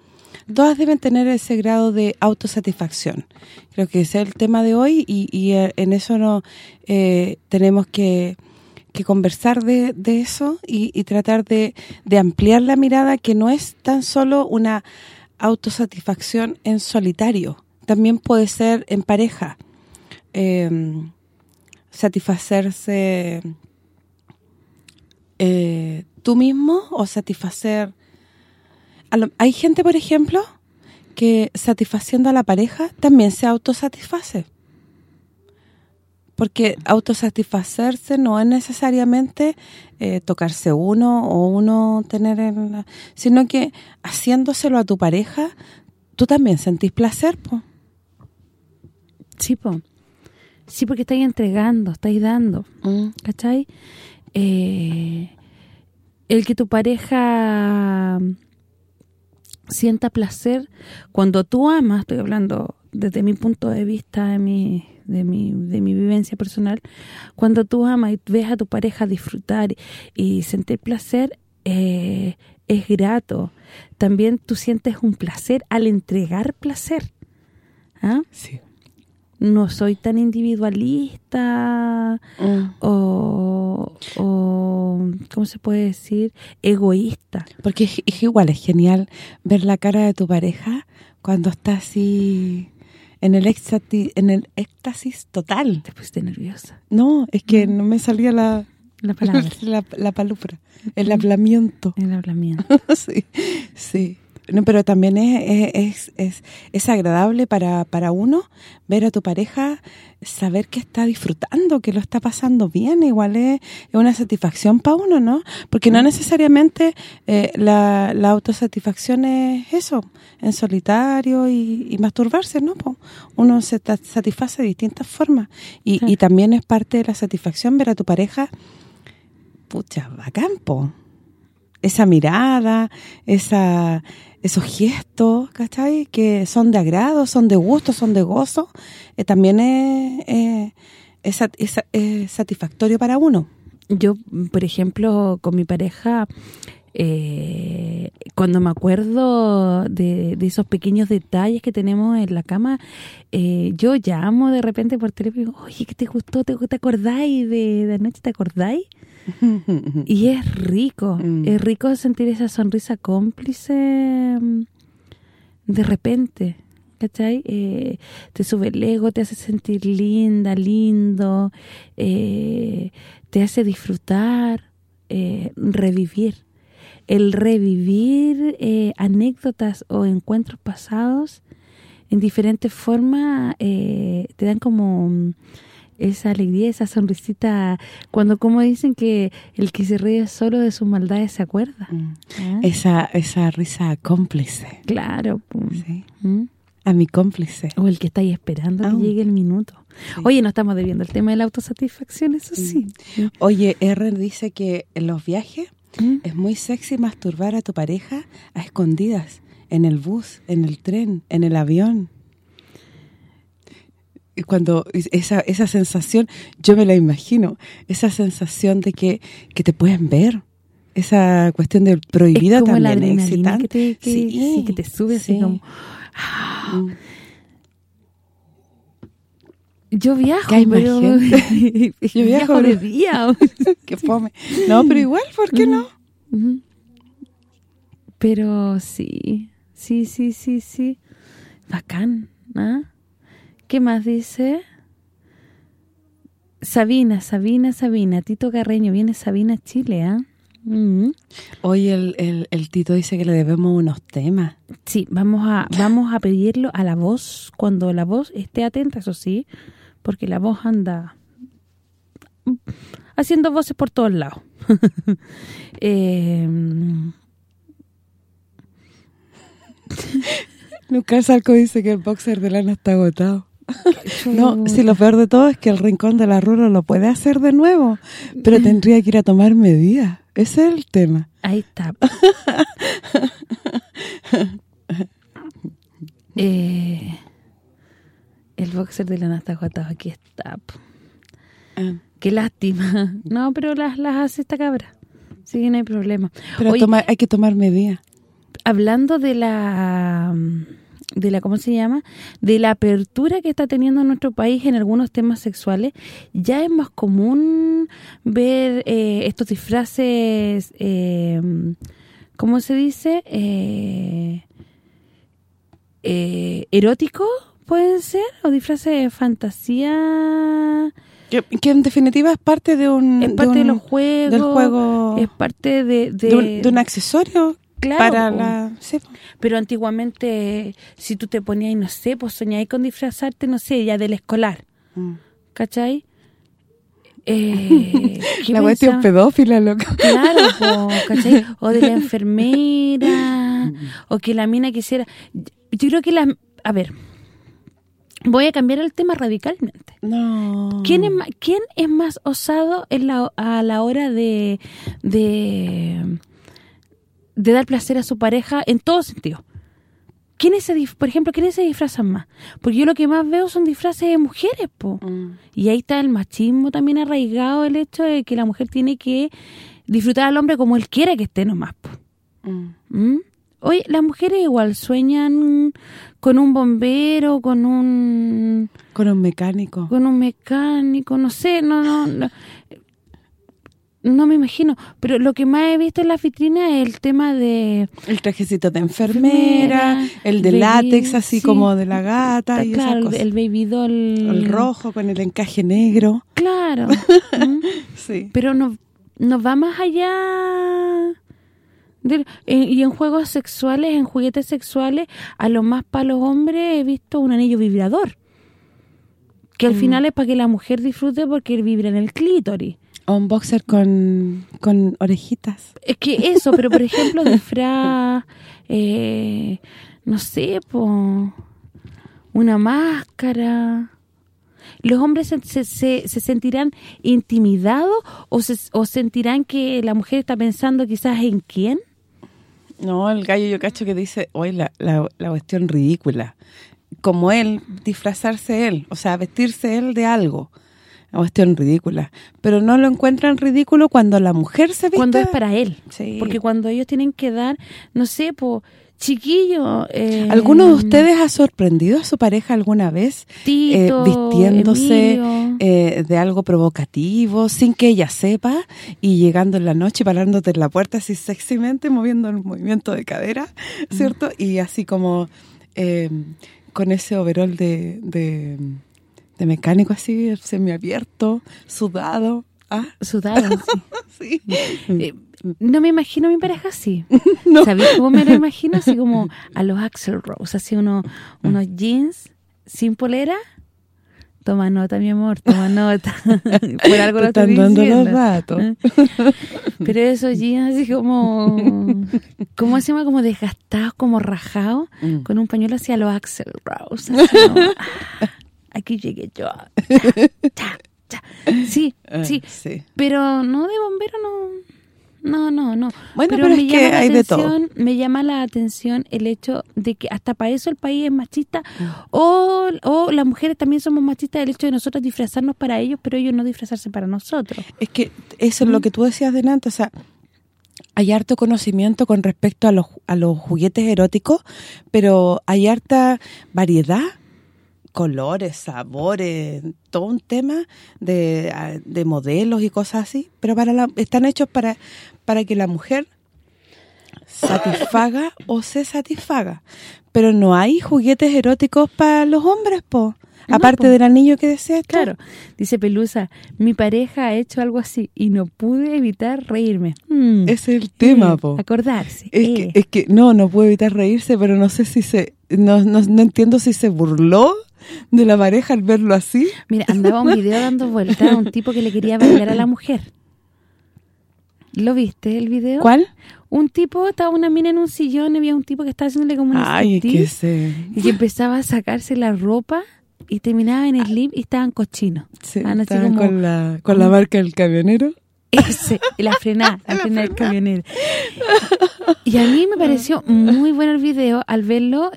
todas deben tener ese grado de autosatisfacción. Creo que ese es el tema de hoy y, y, eh, en eso no eh, tenemos que, que conversar de, de eso y, y tratar de, de ampliar la mirada que no es tan solo una autosatisfacción en solitario, también puede ser en pareja. Eh, satisfacerse eh, tú mismo o satisfacer... hay gente, por ejemplo, que satisfaciendo a la pareja también se autosatisface. Porque autosatisfacerse no es necesariamente eh, tocarse uno o uno tener... El, sino que haciéndoselo a tu pareja, tú también sentís placer, pues. Sí, po. Sí, porque estáis entregando, estáis dando, Mm. ¿cachai? Eh, el que tu pareja sienta placer cuando tú amas, estoy hablando desde mi punto de vista, de mi, de mi, de mi vivencia personal, cuando tú amas y ves a tu pareja disfrutar y sentir placer, eh, es grato. También tú sientes un placer al entregar placer. ¿Ah? Sí. no soy tan individualista Mm. o, o, ¿cómo se puede decir? Egoísta. Porque es, es igual, es genial ver la cara de tu pareja cuando está así en el éxtasis, en el éxtasis total. Te pusiste nerviosa. No, es que no me salía la La palabra. (laughs) la, la palabra, el hablamiento. el hablamiento. (laughs) sí, sí. No, pero también es, es, es, es agradable para, para uno ver a tu pareja, saber que está disfrutando, que lo está pasando bien, igual es, una satisfacción para uno, ¿no? Porque no necesariamente eh, la, la autosatisfacción es eso, en solitario y, y masturbarse, ¿no? Po. Uno se satisface de distintas formas y, y también es parte de la satisfacción ver a tu pareja, pucha, bacán, po esa mirada, esa esos gestos, ¿cachai? Que son de agrado, son de gusto, son de gozo, eh, también es, es es satisfactorio para uno. Yo, por ejemplo, con mi pareja, eh, cuando me acuerdo de, de esos pequeños detalles que tenemos en la cama, eh, yo llamo de repente por teléfono y digo, oye, ¿qué te gustó? ¿Te, te acordáis de, de anoche? ¿Te acordáis? Y es rico, Mm. es rico sentir esa sonrisa cómplice mm, de repente, ¿cachai? Eh, te sube el ego, te hace sentir linda, lindo, eh, te hace disfrutar, eh, revivir. El revivir anécdotas o encuentros pasados en diferentes formas te dan como mm, esa alegría, esa sonrisita, cuando como dicen que el que se ríe solo de sus maldades se acuerda. Mm. ¿ah? esa esa risa cómplice, Claro. ¿sí? ¿Mm? A mi cómplice. O el que está ahí esperando que llegue el minuto. Oye, no estamos debiendo el tema de la autosatisfacción, eso sí. Oye, R dice que en los viajes ¿Mm? es muy sexy masturbar a tu pareja a escondidas, en el bus, en el tren, en el avión. Y cuando esa esa sensación, yo me la imagino, esa sensación de que, que te pueden ver, esa cuestión de prohibida es como la también adrenalina excitante. que te, que, Sí, sí, que te sube así sí. como... Mm. Yo viajo, Que hay pero... (laughs) Yo viajo, viajo de pero- día. (laughs) Qué fome. No, pero igual, ¿por qué no? Pero sí, sí, sí, sí, sí. Bacán, ¿ah? ¿Qué más dice? Sabina, Sabina, Sabina. Tito Carreño, viene Sabina Chile, ¿ah? Mm. Hoy el, el, el Tito dice que le debemos unos temas. Sí, vamos a vamos a pedirlo a la voz, cuando la voz esté atenta, eso sí, porque la voz anda haciendo voces por todos lados. (laughs) eh, Lucas Salco dice que el boxer de lana está agotado. No, si lo peor de todo es que el rincón de la Ruro lo puede hacer de nuevo, pero tendría que ir a tomar medidas. Ese es el tema. Ahí está. (laughs) eh, el boxer de la agotado, aquí está. Ah, Qué lástima. No, pero las, las hace esta cabra. Sí, no hay problema. Pero Oye, toma- hay que tomar medidas. hablando de la de la ¿cómo se llama? de la apertura que está teniendo nuestro país en algunos temas sexuales, ya es más común ver eh, estos disfraces eh, ¿cómo se dice? Eh, eh, eróticos pueden ser o disfraces de fantasía Que, que en definitiva es parte de un... es parte de, un- los juegos del juego, es parte de, de, de, un, de un accesorio Claro, para la... sí. Pero antiguamente, si tú te ponías, no sé, pues soñabas con disfrazarte, no sé, ya del escolar, Mm. ¿cachai? Eh, (laughs) ¿qué La cuestión pedófila, loco. Claro, po, (laughs) ¿cachai? O de la enfermera, o que la mina quisiera... Yo creo que la... A ver, voy a cambiar el tema radicalmente. No. ¿Quién es, quién es más osado en la, a la hora de, de de dar placer a su pareja en todo sentido? ¿Quiénes se, por ejemplo, quiénes se disfrazan más? Porque yo lo que más veo son disfraces de mujeres, po. Mm. Y ahí está el machismo también arraigado, el hecho de que la mujer tiene que disfrutar al hombre como él quiere que esté nomás, po. Mm. ¿Mm? Oye, las mujeres igual sueñan con un bombero, con un Con un mecánico. con un mecánico, no sé, no, no, no, no me imagino. Pero lo que más he visto en la vitrina es el tema de... El trajecito de enfermera, Enfermera, el de baby, látex, así sí. como de la gata y claro, esas el, cosas. el baby doll. El rojo con el encaje negro. Claro. (laughs) ¿Mm? Sí. Pero no, no va más allá... de- en- y en juegos sexuales, en juguetes sexuales, a lo más para los hombres he visto un anillo vibrador. Que al final es para que la mujer disfrute porque vibra en el clítoris. O un boxer con, con orejitas. Es que eso, pero por ejemplo, disfraz, (laughs) eh, no sé, po, una máscara. ¿Los hombres se, se, se- se sentirán intimidados o, se, o sentirán que la mujer está pensando quizás en quién? No, el gallo yo cacho que dice, oye, la, la, la cuestión ridícula. Como él, disfrazarse él, o sea, vestirse él de algo. La cuestión ridícula. Pero no lo encuentran ridículo cuando la mujer se viste. Cuando es para él. Sí. Porque cuando ellos tienen que dar, no sé, po, chiquillo... Eh, ¿Alguno de ustedes ha sorprendido a su pareja alguna vez Tito, eh, vistiéndose eh, de algo provocativo sin que ella sepa y llegando en la noche parándote en la puerta así sexymente moviendo el movimiento de cadera, ¿cierto? Y así como eh, con ese overol de, de, de mecánico así semiabierto, sudado, ¿ah? Sudado, (laughs) sí. Sí. Eh, no me imagino a mi pareja así. (laughs) No. ¿Sabes cómo me lo imagino? Así como a los Axel Rose, así uno, unos jeans sin polera. Toma nota, mi amor, toma nota. (laughs) Por algo lo estoy dando los diciendo. datos. Pero esos jeans así como... ¿Cómo se llama? Como desgastados, como rajados, Mm. con un pañuelo hacia los Axel Rose. así como, ah, aquí llegué yo. (laughs) Cha, cha. Sí, Ah, sí. sí. Pero no de bombero, no... No, no, no. Bueno, pero es me que llama la hay de todo. atención- Me llama la atención el hecho de que hasta para eso el país es machista Mm. o, o las mujeres también somos machistas el hecho de nosotros disfrazarnos para ellos, pero ellos no disfrazarse para nosotros. Es que eso es lo que tú decías delante, o sea, hay harto conocimiento con respecto a los, a los juguetes eróticos, pero hay harta variedad, colores, sabores, todo un tema de, ah, de modelos y cosas así, pero para la, están hechos para para que la mujer satisfaga o se satisfaga. Pero no hay juguetes eróticos para los hombres, po. No, Aparte po. del anillo que deseas tú. Claro, dice Pelusa, mi pareja ha hecho algo así y no pude evitar reírme. Mm, Ese es el tema, mm, po. Acordarse. Es eh. que, es que no, no puedo evitar reírse, pero no sé si se... No, no, no entiendo si se burló de la pareja al verlo así. Mira, andaba un video dando vueltas a un tipo que le quería bailar a la mujer. ¿Lo viste el video? ¿Cuál? Un tipo, estaba una mina en un sillón, había un tipo que estaba haciéndole como un Ay, striptease, se... y que empezaba a sacarse la ropa y terminaba en slip y estaban cochinos. Estaban así estaban como- con la, con la marca del camionero. Ese, la frenada, la frenada del camionero. Y a mí me pareció muy bueno el video al verlo,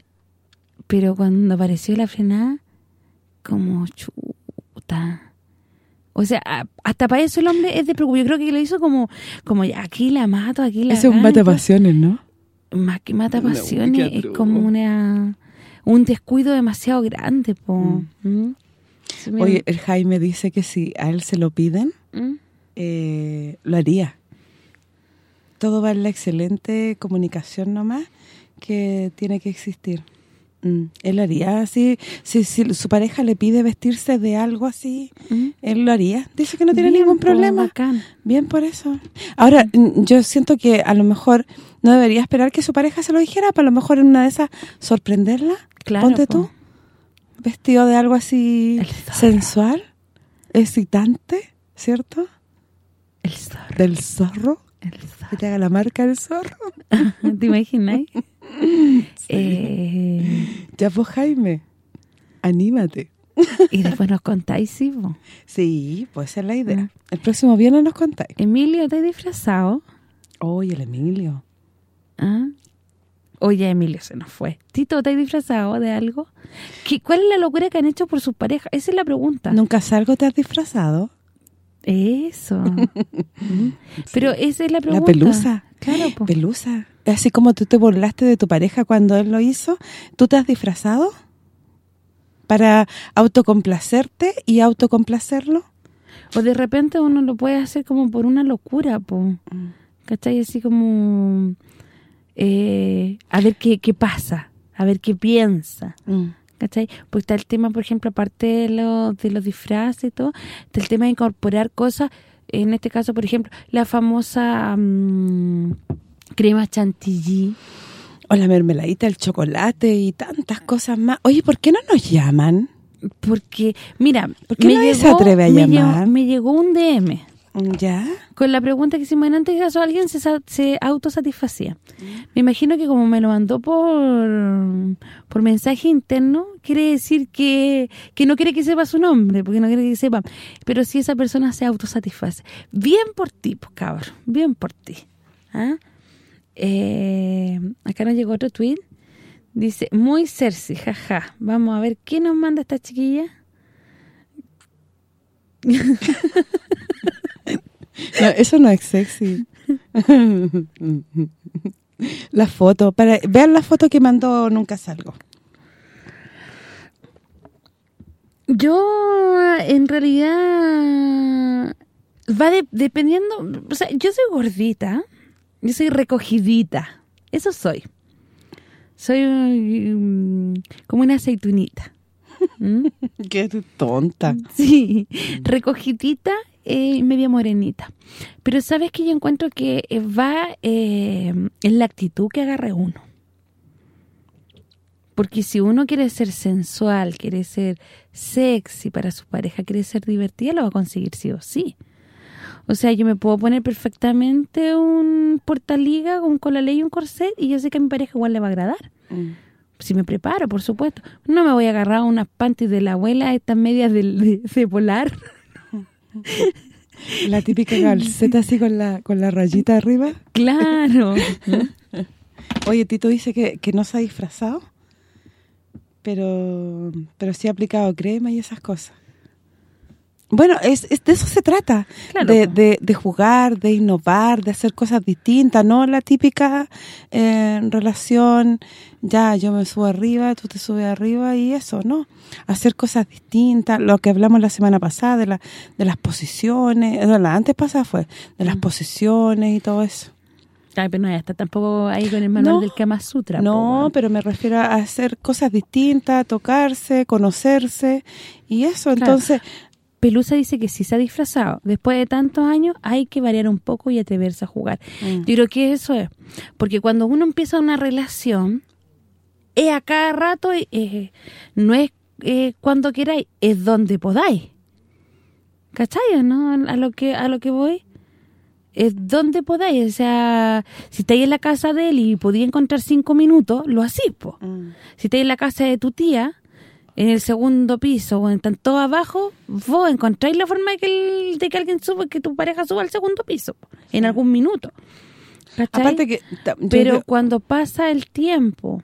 pero cuando apareció la frenada, como chuta. O sea, hasta para eso el hombre es de preocupar. Yo creo que lo hizo como, como ya, aquí la mato, aquí la Ese es un mata pasiones, ¿no? Más que mata pasiones, es como una un descuido demasiado grande, po. Mm. ¿Mm? Sí. Oye, el Jaime dice que si a él se lo piden, ¿Mm? eh, lo haría. Todo va en la excelente comunicación nomás que tiene que existir. Mm, Él lo haría así, si, si su pareja le pide vestirse de algo así, ¿Mm? él lo haría. Dice que no tiene Bien, ningún problema. bacán. Bien por eso. Ahora, mm, yo siento que a lo mejor no debería esperar que su pareja se lo dijera, para a lo mejor en una de esas sorprenderla. Claro, Ponte po. tú, vestido de algo así sensual, excitante. ¿cierto? El zorro. Del zorro. El Que zorro. te haga la marca del zorro. (laughs) ¿Te imaginas? (laughs) Eh, Ya pues, Jaime, anímate. y después nos contáis, sí, po. Sí, pues esa es la idea. Mm. El próximo viernes nos contáis. Emilio, ¿te has disfrazado? Oye, el Emilio. ¿Ah? Oye, Emilio se nos fue. Tito, ¿te has disfrazado de algo? ¿Qué, ¿Cuál es la locura que han hecho por sus parejas? Esa es la pregunta. ¿Nunca salgo te has disfrazado? Eso. (laughs) Pero esa es la pregunta. La pelusa. Claro, (gasps) po. Pelusa. Así como tú te burlaste de tu pareja cuando él lo hizo, ¿tú te has disfrazado? Para autocomplacerte y autocomplacerlo. O de repente uno lo puede hacer como por una locura, po. ¿Cachai? Así como... eh, a ver qué, qué pasa, a ver qué piensa. ¿Cachai? Pues está el tema, por ejemplo, aparte de, lo- de los disfraces y todo, está el tema de incorporar cosas, en este caso, por ejemplo, la famosa mm, crema chantilly. O la mermeladita, el chocolate y tantas cosas más. Oye, ¿por qué no nos llaman? Porque, mira, ¿Por qué nadie se atreve a me llamar? llegó- me llegó un DM ¿Ya? con la pregunta que hicimos en antes caso alguien se, se autosatisfacía. Me imagino que como me lo mandó por por mensaje interno, quiere decir que, que no quiere que sepa su nombre, porque no quiere que sepa. Pero si esa persona se autosatisface. Bien por ti, pues, cabrón. Bien por ti. ¿Ah? Eh, acá nos llegó otro tweet. Dice, muy Cersei, jaja. Vamos a ver, ¿qué nos manda esta chiquilla? (laughs) No, eso no es sexy. la foto. para Vean la foto que mandó Nunca Salgo. Yo, en realidad, va de- dependiendo... O sea, yo soy gordita, yo soy recogidita, eso soy. Soy mm, como una aceitunita. ¿Mm? (laughs) Qué tonta. Sí, recogidita eh, media morenita. Pero sabes que yo encuentro que eh, va eh, en la actitud que agarre uno. Porque si uno quiere ser sensual, quiere ser sexy para su pareja, quiere ser divertida, lo va a conseguir sí o sí. O sea, yo me puedo poner perfectamente un portaliga con colalé y un corset y yo sé que a mi pareja igual le va a agradar. Si me preparo, por supuesto. No me voy a agarrar unas panties de la abuela, estas medias del- de, de polar. (laughs) La típica calceta así con la con la rayita arriba. Claro. (laughs) Oye, Tito dice que, que no se ha disfrazado, pero pero sí ha aplicado crema y esas cosas. Bueno, es, es de eso se trata, Claro, de, de, de jugar, de innovar, de hacer cosas distintas, no la típica eh, relación, ya yo me subo arriba, tú te subes arriba y eso, ¿no? Hacer cosas distintas, lo que hablamos la semana pasada de, la, de las posiciones, no, la antes pasada fue, de Mm. las posiciones y todo eso. Ay, pero no, ya está tampoco ahí con el manual No. del Kama Sutra. No, pero me refiero a hacer cosas distintas, tocarse, conocerse y eso. Claro. Entonces, Pelusa dice que si se ha disfrazado después de tantos años hay que variar un poco y atreverse a jugar. Mm. Yo creo que eso es. Porque cuando uno empieza una relación, es a cada rato, eh, no es eh, cuando queráis, es donde podáis. ¿Cachai? ¿No? A lo que a lo que voy. Es donde podáis. O sea, si estáis en la casa de él y podía encontrar cinco minutos, lo hacís, po. Si estáis en la casa de tu tía, en el segundo piso o en tanto abajo, vos encontráis la forma de que, el- de que alguien suba, que tu pareja suba al segundo piso, en algún minuto. ¿Cachai? aparte que... Pero creo- cuando pasa el tiempo,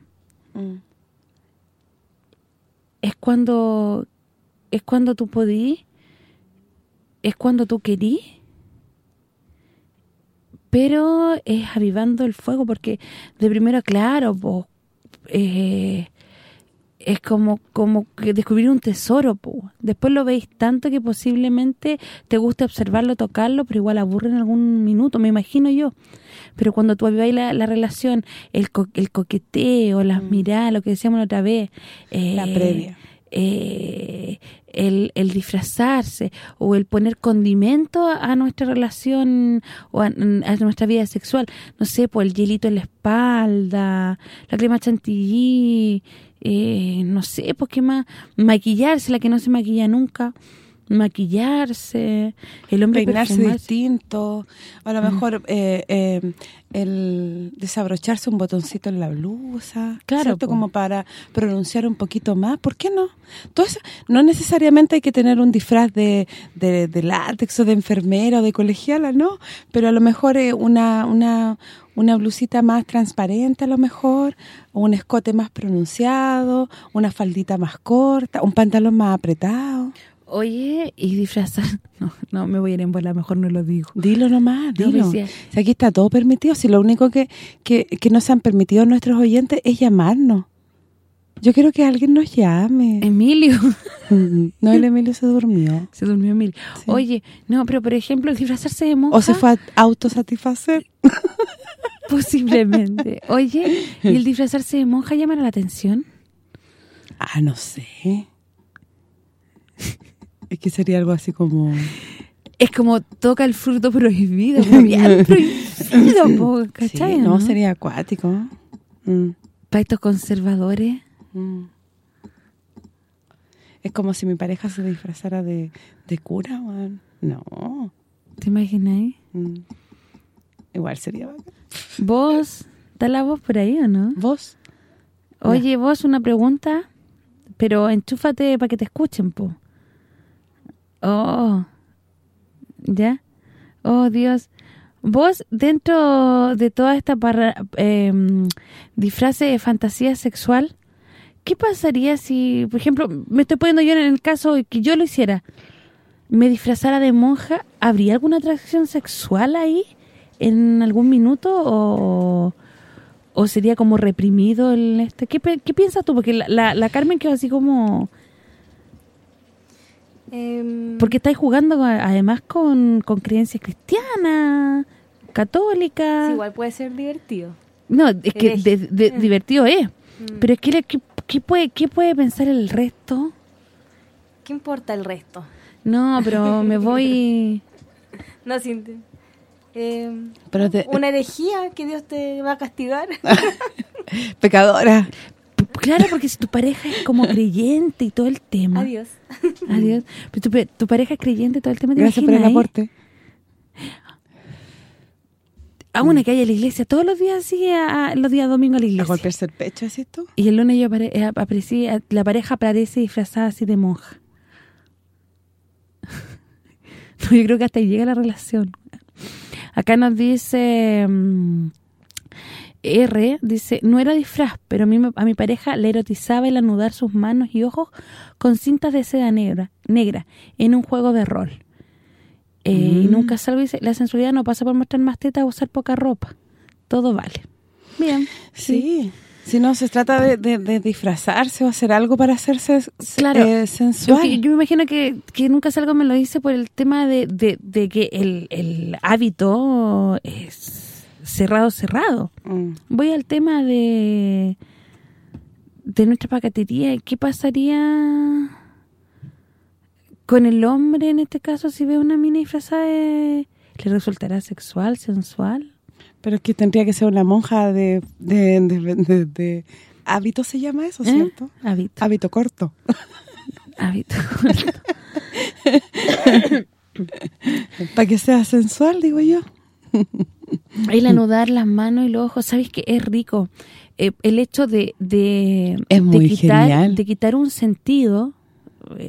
Mm. es cuando es cuando tú podís, es cuando tú querís, pero es avivando el fuego porque de primero, claro, po, eh, es como como que descubrir un tesoro, po. después lo veis tanto que posiblemente te guste observarlo, tocarlo, pero igual aburre en algún minuto, me imagino yo. Pero cuando tú aviváis la, la relación, el, co- el coqueteo, las miradas, lo que decíamos la otra vez, eh, La previa. eh, el, el disfrazarse o el poner condimento a, nuestra relación o a, a nuestra vida sexual. No sé, pues el hielito en la espalda, la crema chantilly, eh, no sé, pues qué más, maquillarse, la que no se maquilla nunca. Maquillarse, el hombre peinarse perfumarse. distinto, a Mm. lo mejor eh, eh, el desabrocharse un botoncito en la blusa, Claro, ¿cierto? Como para pronunciar un poquito más, ¿por qué no? Eso, no necesariamente hay que tener un disfraz de, de, de látex o de enfermera o de colegiala, ¿no? Pero a lo mejor eh, una, una, una blusita más transparente a lo mejor, o un escote más pronunciado, una faldita más corta, un pantalón más apretado. Oye, y disfrazar... (laughs) No, no, me voy a ir en bola, mejor no lo digo. Dilo nomás, No, dilo. pues, sí. Si aquí está todo permitido, si lo único que, que, que nos han permitido nuestros oyentes es llamarnos. Yo quiero que alguien nos llame. Emilio. (laughs) No, el Emilio se durmió. se durmió Emilio. Sí. Oye, no, pero por ejemplo, el disfrazarse de monja... O se fue a autosatisfacer. (laughs) Posiblemente. Oye, ¿y el disfrazarse de monja llama la atención? Ah, no sé. Es que sería algo así como... Es como toca el fruto prohibido, (laughs) bien prohibido, po, ¿cachai? Sí, no, no? sería acuático. Mm, Para estos conservadores. mm. Es como si mi pareja se disfrazara de, de cura, weón. No. ¿Te imagináis? Mm. Igual sería bacán. ¿Vos? ¿Está la voz por ahí o no? ¿Vos? Oye, vos, una pregunta, pero enchúfate para que te escuchen, po. Oh, ¿ya? Oh, Dios. Vos, dentro de toda esta parra, eh, disfrace de fantasía sexual, ¿qué pasaría si, por ejemplo, me estoy poniendo yo en el caso que yo lo hiciera, me disfrazara de monja, ¿habría alguna atracción sexual ahí en algún minuto o, o sería como reprimido el este? ¿Qué, pe- qué piensas tú? Porque la, la, la Carmen quedó así como... Em, Porque estáis jugando además con, con creencias cristianas, católicas. sí, igual puede ser divertido. No, es que Hereje. de- de- Mm. divertido es. Mm. Pero es que, ¿qué, qué puede, ¿qué puede pensar el resto? ¿Qué importa el resto? No, pero me (laughs) voy... No, sin... em, Pero te- una herejía que Dios te va a castigar. (laughs) Pecadora. Claro, porque si tu pareja es como creyente y todo el tema... Adiós. Adiós. Pero tu, pareja es creyente y todo el tema... ¿te Gracias por el imaginas, eh? aporte. A una que haya a la iglesia todos los días, sigue a, a- los días domingos a la A iglesia. golpearse el pecho, ¿es esto? Y el lunes yo apare- eh, aparecí, eh, la pareja aparece disfrazada así de monja. (laughs) no, yo creo que hasta ahí llega la relación. Acá nos dice mm, R, dice, no era disfraz, pero a, mí, a mi pareja le erotizaba el anudar sus manos y ojos con cintas de seda negra, negra en un juego de rol. Eh, Y Mm. nunca salgo, dice, la sensualidad no pasa por mostrar más tetas o usar poca ropa. Todo vale. Bien. Sí. Si no, se trata de, de- de disfrazarse o hacer algo para hacerse Claro. eh, sensual. yo me imagino que, que nunca salgo me lo dice por el tema de, de, de que el, el hábito es cerrado, cerrado. Mm. Voy al tema de de nuestra pacatería. ¿Qué pasaría con el hombre en este caso si ve una mina disfrazada de... ¿Le resultará sexual, sensual? Pero es que tendría que ser una monja de, de, de, hábito se llama eso, ¿Eh? ¿cierto? Hábito. Hábito corto. (laughs) Hábito. (laughs) Para que sea sensual, digo yo. El anudar las manos y los ojos, ¿sabes qué? Es rico. Eh, el hecho de, de, Es de quitar, de quitar un sentido,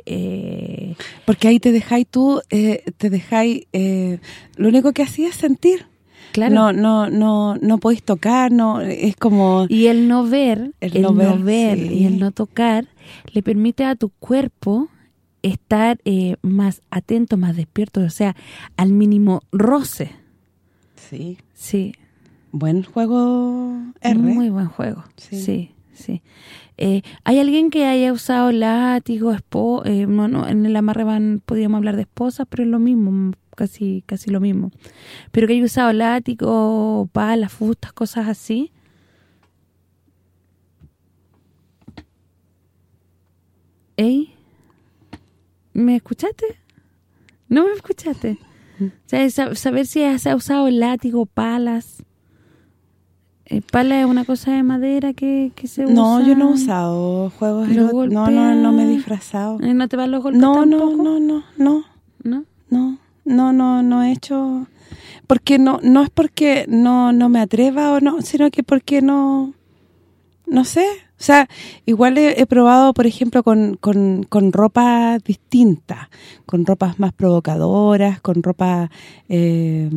eh, Porque ahí te dejáis tú, eh, te dejáis, eh, lo único que hacías es sentir. claro. No, no, no, no podéis tocar, no, es como... y el no ver, el, El no no ver, sí. y el no tocar, le permite a tu cuerpo estar eh, más atento, más despierto, o sea, al mínimo roce. Sí, Sí, buen juego R. Muy buen juego, Sí. sí, sí. Eh, ¿Hay alguien que haya usado látigo, espo eh, no, no, en el amarre van, podríamos hablar de esposas, pero es lo mismo, casi casi lo mismo. Pero que haya usado látigo, palas, fustas, cosas así. ¿Ey? ¿Me escuchaste? ¿No me escuchaste? O sea, sa- saber si se ha usado látigo, palas, Eh, pala es una cosa de madera que, que se usa. No, yo no he usado juegos Lo No, no, no me he disfrazado. Eh, ¿No te van los golpes No, no, tampoco? no, no, no, ¿No? no, no, no, no he hecho... Porque no no es porque no no me atreva o no, sino que porque no... No sé, o sea, igual he, he probado, por ejemplo, con, con, con ropa distinta, con ropas más provocadoras, con ropa... eh,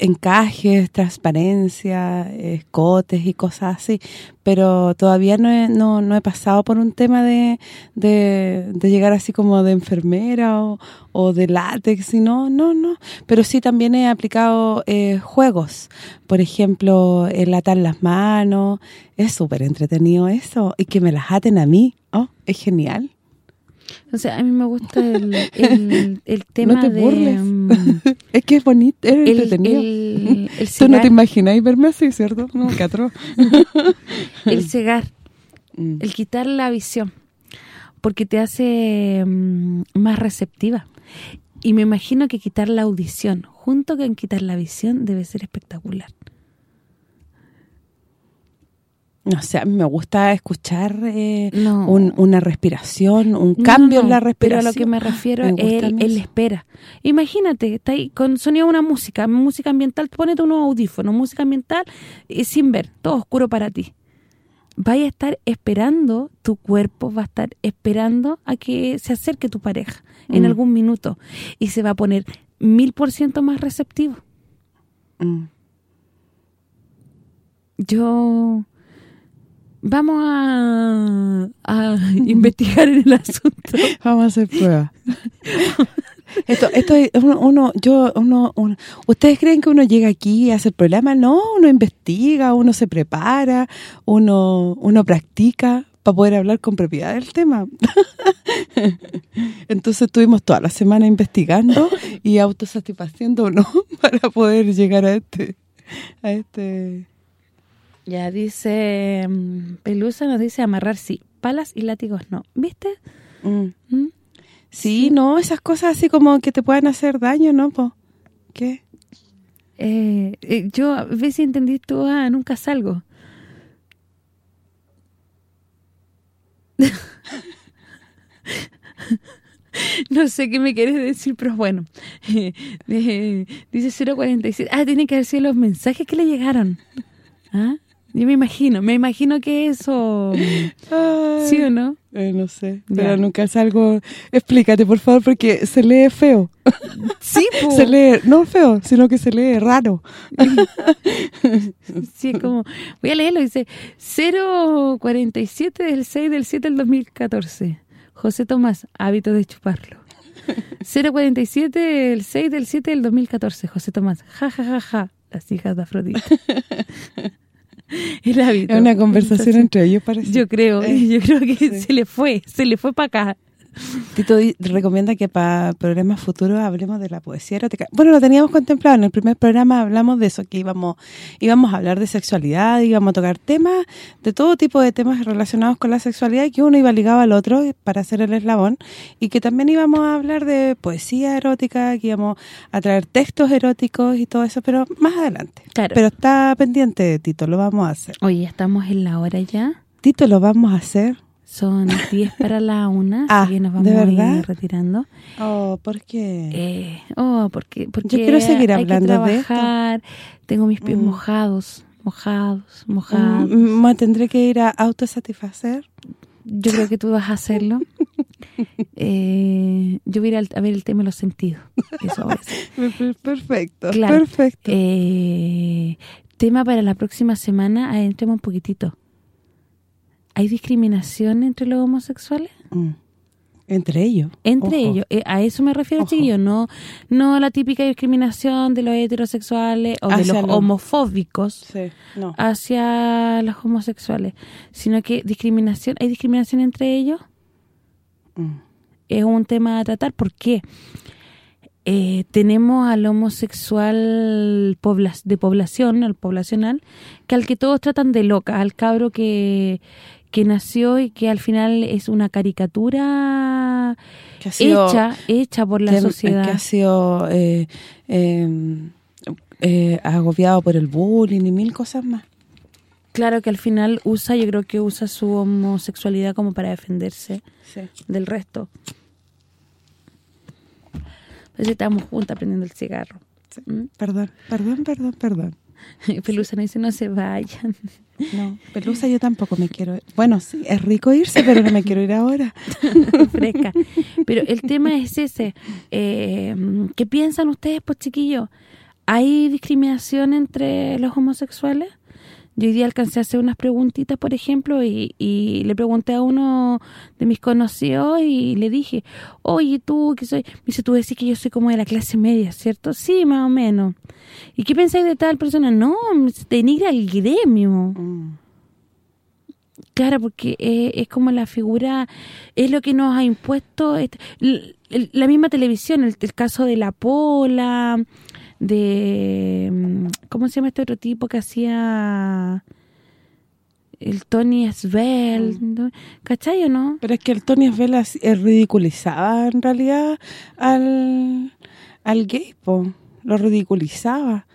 encajes, transparencia, escotes y cosas así, pero todavía no he, no, no he pasado por un tema de, de, de llegar así como de enfermera o, o de látex, y no, no, no, pero sí también he aplicado eh, juegos, por ejemplo, el atar las manos, es súper entretenido eso, y que me las aten a mí, oh, es genial. O sea, a mí me gusta el, el, (laughs) el tema no te de... burles. mm, es que es bonito, es el, entretenido. el, Tú no te imagináis verme así, ¿cierto? No, qué atroz. (laughs) el cegar, Mm. el quitar la visión, porque te hace mm, más receptiva. Y me imagino que quitar la audición, junto con quitar la visión, debe ser espectacular. No sé, a mí me gusta escuchar eh, No. un- una respiración, un No, cambio no, en la Pero respiración. a lo que me refiero es el, espera. Imagínate, está ahí con sonido de una música, música ambiental, ponete unos audífonos, música ambiental y sin ver, todo oscuro para ti. Vaya a estar esperando, tu cuerpo va a estar esperando a que se acerque tu pareja en Mm. algún minuto y se va a poner mil por ciento más receptivo. Mm. Yo... Vamos a, a (laughs) investigar en el asunto. (laughs) Vamos a hacer pruebas. (laughs) esto esto es uno, yo uno, uno- ustedes creen que uno llega aquí y hace el programa no uno investiga uno se prepara uno uno practica para poder hablar con propiedad del tema entonces estuvimos toda la semana investigando y autosatisfaciéndonos para poder llegar a este a este Ya dice mm, Pelusa nos dice amarrar sí, palas y látigos no. ¿Viste? mm. ¿Mm? sí no esas cosas así como que te puedan hacer daño no po qué Eh, eh, yo a ver si entendí tú, ah, nunca salgo. (laughs) no sé qué me quieres decir, pero bueno. (laughs) Eh, dice 047. Ah, tienen que haber sido los mensajes que le llegaron. ¿Ah? Yo me imagino, me imagino que eso... Ay. ¿Sí o no? Eh, no sé, Ya. pero nunca es algo... Explícate, por favor, porque se lee feo. Sí, (laughs) po. Se lee, no feo, sino que se lee raro. (laughs) Sí, es como... Voy a leerlo, dice 047 del 6 del 7 del 2014. José Tomás, hábito de chuparlo. (laughs) 047 del 6 del 7 del 2014. José Tomás, ja, ja, ja, ja. Las hijas de Afrodita. (laughs) El hábito. Es una conversación entre ellos, parece. Yo creo, Eh, (laughs) yo creo que sí. se le fue, se le fue para acá. Tito recomienda que para programas futuros hablemos de la poesía erótica. Bueno, lo teníamos contemplado. En el primer programa hablamos de eso, que íbamos íbamos a hablar de sexualidad, íbamos a tocar temas, de todo tipo de temas relacionados con la sexualidad, y que uno iba ligado al otro para hacer el eslabón, y que también íbamos a hablar de poesía erótica, que íbamos a traer textos eróticos y todo eso, pero más adelante. Claro. Pero está pendiente, Tito, lo vamos a hacer. Oye, estamos en la hora ya. Tito, lo vamos a hacer. Son (laughs) 10 para la una, Ah, así que nos ¿de vamos a ir retirando. Oh, ¿por qué? Eh, oh, porque, porque quiero seguir hay hablando que de esto. trabajar. Tengo mis pies Mm. mojados, mojados, mojados. Mm, me tendré que ir a autosatisfacer. Yo creo que tú vas a hacerlo. (laughs) eh, yo voy a ir a ver el tema de los sentidos. Eso. (laughs) Perfecto, Claro. perfecto. Eh, tema para la próxima semana, adentremos un poquitito. ¿Hay discriminación entre los homosexuales? Mm. Entre ellos. Entre Ojo. ellos, eh, a eso me refiero, Ojo. chiquillos, no no a la típica discriminación de los heterosexuales o de los los- homofóbicos Sí, no. hacia los homosexuales, sino que discriminación, hay discriminación entre ellos, Mm. es un tema a tratar, ¿por qué? Eh, tenemos al homosexual pobla- de población, al poblacional, que al que todos tratan de loca, al cabro que, que nació y que al final es una caricatura Que ha sido- hecha hecha por la que, sociedad. que ha sido eh, eh, eh, agobiado por el bullying y mil cosas más. Claro que al final usa, yo creo que usa su homosexualidad como para defenderse Sí. del resto. Entonces estamos juntas prendiendo el cigarro. ¿Mm? Perdón, perdón, perdón, perdón. (laughs) Pelusa nos dice, no se vayan. No, (laughs) Pelusa yo tampoco me quiero... Bueno, sí, es rico irse, pero no me quiero ir ahora. (laughs) fresca. Pero el tema es ese. Eh, ¿Qué piensan ustedes, pues chiquillos? ¿Hay discriminación entre los homosexuales? Yo hoy día alcancé a hacer unas preguntitas, por ejemplo, y, y le pregunté a uno de mis conocidos y le dije, oye, tú, que soy... Me dice, tú decís que yo soy como de la clase media, ¿cierto? Sí, más o menos. ¿Y qué pensáis de tal persona? No, denigra el gremio. Claro, porque es como la figura, es lo que nos ha impuesto este- la misma televisión, el, el caso de La Pola, de, mm, ¿cómo se llama este otro tipo que hacía el Tony Svel? ¿no? ¿Cachai o no? Pero es que el Tony Vela ridiculizaba en realidad al, al gay, po. Lo ridiculizaba.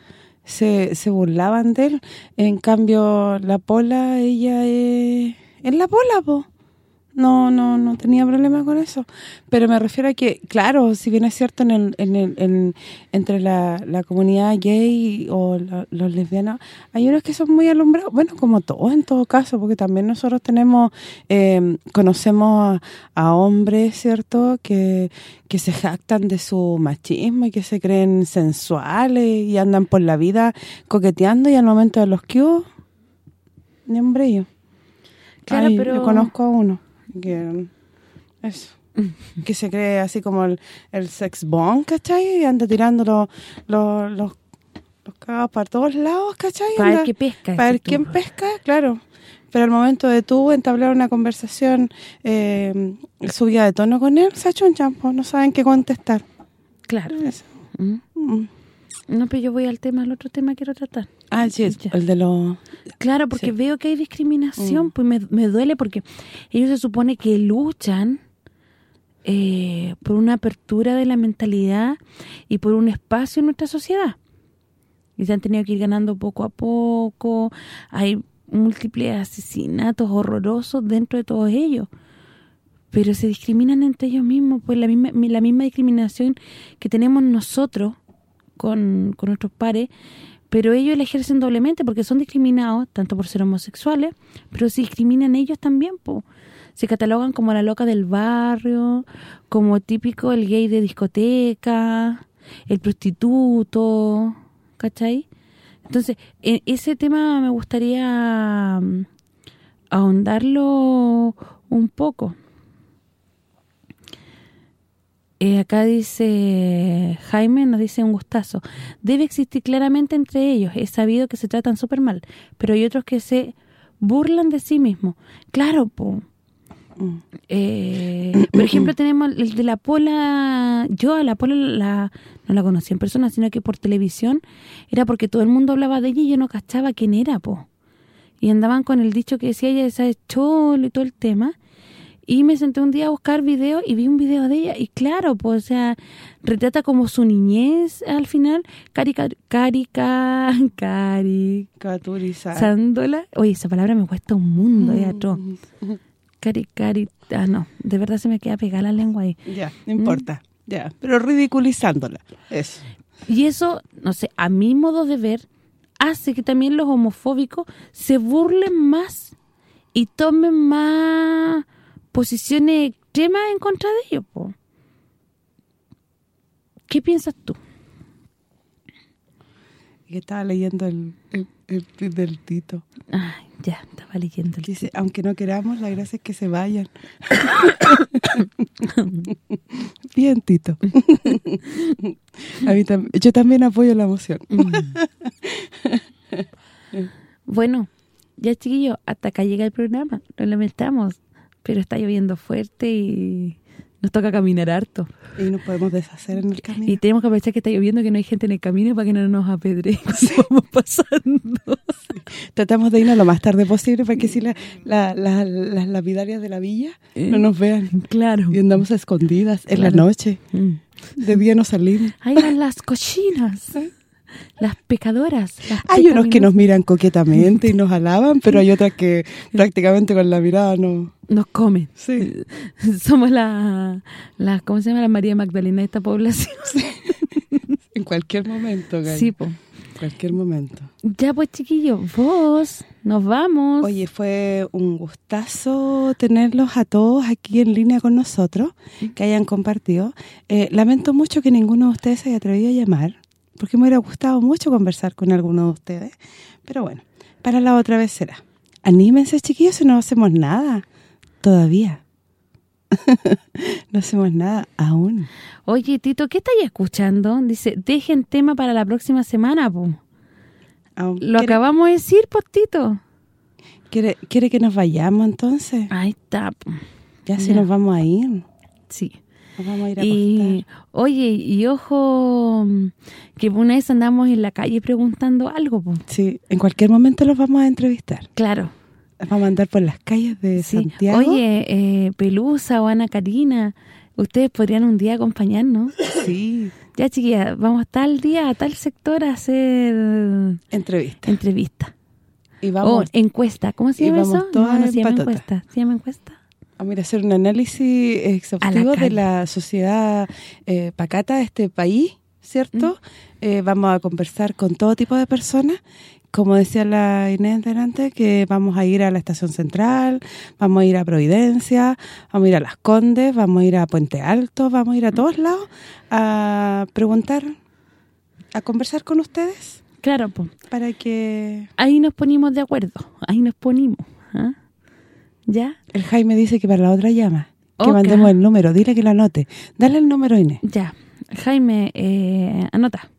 Se, se burlaban de él. En cambio, la Pola, ella es... Es la Pola, po. No, no, no tenía problema con eso. Pero me refiero a que, claro, si bien es cierto en el, en el- en- entre la, la comunidad gay o la- los lesbianos, hay unos que son muy alumbrados, bueno, como todos en todo caso, porque también nosotros tenemos, eh, conocemos a, a hombres, ¿cierto?, que, que se jactan de su machismo y que se creen sensuales y andan por la vida coqueteando y al momento de los que hubo, ni hombre yo. Claro, Ay, pero- Yo conozco a uno que eso que se cree así como el, el sex bomb, ¿cachai? Y anda tirando los los los, los cagados para todos lados, ¿cachai? Para ver qué pesca, Para ver quién pesca, claro. Pero al momento de tú entablar una conversación eh, subida de tono con él, se achunchan, pues no saben qué contestar. Claro. ¿Mm? Mm. No, pero yo voy al tema, al otro tema que quiero tratar. Ah, sí, Ya. el de los... Claro, porque Sí. veo que hay discriminación, Mm. pues me, me duele porque ellos se supone que luchan eh, por una apertura de la mentalidad y por un espacio en nuestra sociedad. Y se han tenido que ir ganando poco a poco, hay múltiples asesinatos horrorosos dentro de todos ellos. Pero se discriminan entre ellos mismos, pues la misma la misma discriminación que tenemos nosotros con, con nuestros pares, pero ellos la ejercen doblemente porque son discriminados, tanto por ser homosexuales, pero se discriminan ellos también. Se catalogan como la loca del barrio, como típico el gay de discoteca, el prostituto, ¿cachai? Entonces, en ese tema me gustaría mm, ahondarlo un poco. Eh, acá dice Jaime, nos dice un gustazo. Debe existir claramente entre ellos. He sabido que se tratan súper mal, pero hay otros que se burlan de sí mismos. Claro, po. Mm. Eh, por ejemplo, tenemos el de la Pola. Yo a la Pola la, no la conocí en persona, sino que por televisión. Era porque todo el mundo hablaba de ella y yo no cachaba quién era, po. Y andaban con el dicho que decía ella, esa es cholo y todo el tema. Y me senté un día a buscar videos y vi un video de ella. Y claro, pues, o sea, retrata como su niñez al final. Carica, carica, (laughs) cari, Caturizar. sándola. Oye, esa palabra me cuesta un mundo, de atroz. Mm. (laughs) Cari, cari, ah, no, de verdad se me queda pegada la lengua ahí. Ya, no importa. Ya, pero ridiculizándola. Eso. Y eso, no sé, a mi modo de ver, hace que también los homofóbicos se burlen más y tomen más posiciones extremas en contra de ellos, po. ¿Qué piensas tú? Que estaba leyendo el, el, el del Tito. Ay, ya, estaba leyendo el dice, aunque no queramos, la gracia es que se vayan. (coughs) Bien, Tito. A mí tam- yo también apoyo la moción. Bueno, ya chiquillos, hasta acá llega el programa, lo lamentamos, pero está lloviendo fuerte y nos toca caminar harto. Y nos podemos deshacer en el camino. Y tenemos que aprovechar que está lloviendo, que no hay gente en el camino para que no nos apedreen cuando vamos pasando. Tratamos de irnos lo más tarde posible para que si la- la- la- las lapidarias de la villa no nos vean. Claro. Y andamos escondidas en la Claro. noche. Mm. De día no salimos. Ahí van las cochinas. Las pecadoras. las Hay unos que nos miran coquetamente y nos alaban, pero hay otras que (laughs) prácticamente con la mirada no... Nos comen. Sí. (laughs) Somos la, la, ¿cómo se llama? La María Magdalena de esta población. (laughs) En cualquier momento. Sí, po. En cualquier momento. Ya pues, chiquillos, vos, nos vamos. Oye, fue un gustazo tenerlos a todos aquí en línea con nosotros, que hayan compartido. Eh, lamento mucho que ninguno de ustedes se haya atrevido a llamar, porque me hubiera gustado mucho conversar con alguno de ustedes. Pero bueno, para la otra vez será. Anímense, chiquillos, si no hacemos nada. Todavía. (laughs) no hacemos nada aún. Oye, Tito, ¿qué estáis escuchando? Dice, dejen tema para la próxima semana, po. aún. Lo ¿Quiere, acabamos de decir, pues, Tito. quiere, quiere que nos vayamos entonces? Ahí está, po. Ya si ya. nos vamos a ir. Sí. Nos vamos a ir a Y, acostar. oye, y ojo, mm, que una vez andamos en la calle preguntando algo, po. Sí, en cualquier momento los vamos a entrevistar. Claro. Vamos a andar por las calles de Sí. Santiago. Oye, eh, Pelusa o Ana Karina, ustedes podrían un día acompañarnos. Sí, Ya, chiquilla, vamos tal día a tal sector a hacer entrevista. entrevista. Y O vamos, encuesta, ¿cómo se llama vamos eso? No, se llama encuesta. ¿Se llama encuesta? A ir a hacer un análisis exhaustivo de la sociedad eh, pacata de este país, ¿cierto? Mm. Eh, vamos a conversar con todo tipo de personas. Como decía la Inés delante, que vamos a ir a la Estación Central, vamos a ir a Providencia, vamos a ir a Las Condes, vamos a ir a Puente Alto, vamos a ir a todos lados a preguntar, a conversar con ustedes Claro, pues. para que... Ahí nos ponimos de acuerdo. Ahí nos ponimos. ¿ah? ¿Ya? El Jaime dice que para la otra llama, que mandemos el número, dile que lo anote. Dale el número, Inés. Ya. Jaime, eh, anota.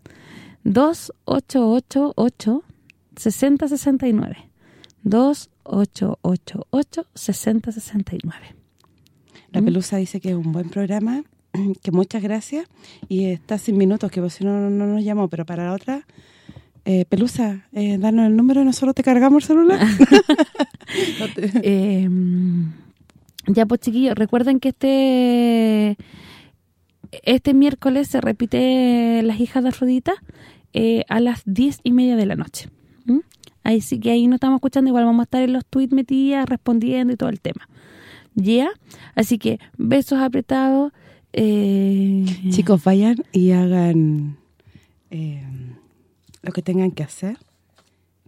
2888 6069. 2888 6069. La ¿Mm? Pelusa dice que es un buen programa, (clears throat) que muchas gracias, y está sin minutos, que pues si no, no nos llamó, pero para la otra... Eh, Pelusa, eh, danos el número y nosotros te cargamos el celular. (laughs) (laughs) No te- Eh, ya pues chiquillos, recuerden que este este miércoles se repite Las hijas de Afrodita eh, a las diez y media de la noche. ¿Mm? Ahí sí que ahí no estamos escuchando, igual vamos a estar en los tweets metidas, respondiendo y todo el tema. ¿Ya? Así que besos apretados. Eh, Chicos, vayan y hagan eh, lo que tengan que hacer,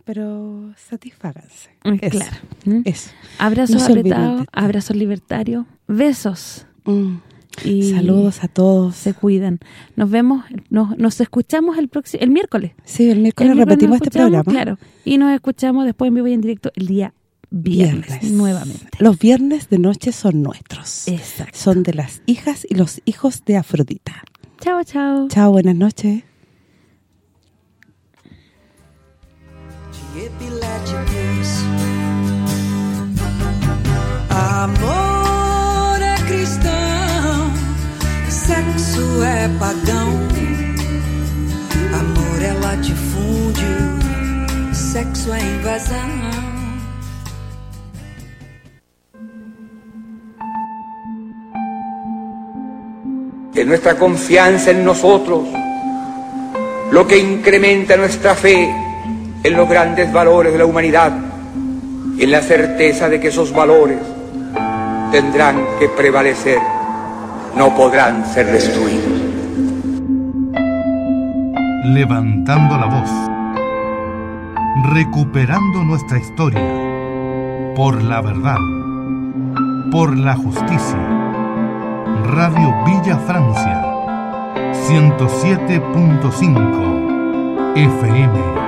pero satisfáganse. Eso, claro. ¿Mm? Eso. Abrazos No apretados, abrazos libertarios, besos. Mm. Y Saludos a todos. se cuidan. Nos vemos, nos, nos escuchamos el próximo el miércoles. Sí, el miércoles El miércoles repetimos este programa. Claro. Y nos escuchamos después en vivo y en directo el día viernes, nuevamente. Los viernes de noche son nuestros. Exacto. Son de las hijas y los hijos de Afrodita. Chao, chao. Chao, buenas noches. Epiléticos. Amor é cristão, sexo é pagão. Amor é latifúndio, sexo é invasão. que nuestra confianza en nosotros, lo que incrementa nuestra fe en los grandes valores de la humanidad en la certeza de que esos valores tendrán que prevalecer, no podrán ser destruidos. Levantando la voz. Recuperando nuestra historia. Por la verdad. Por la justicia. Radio Villa Francia. 107.5 FM.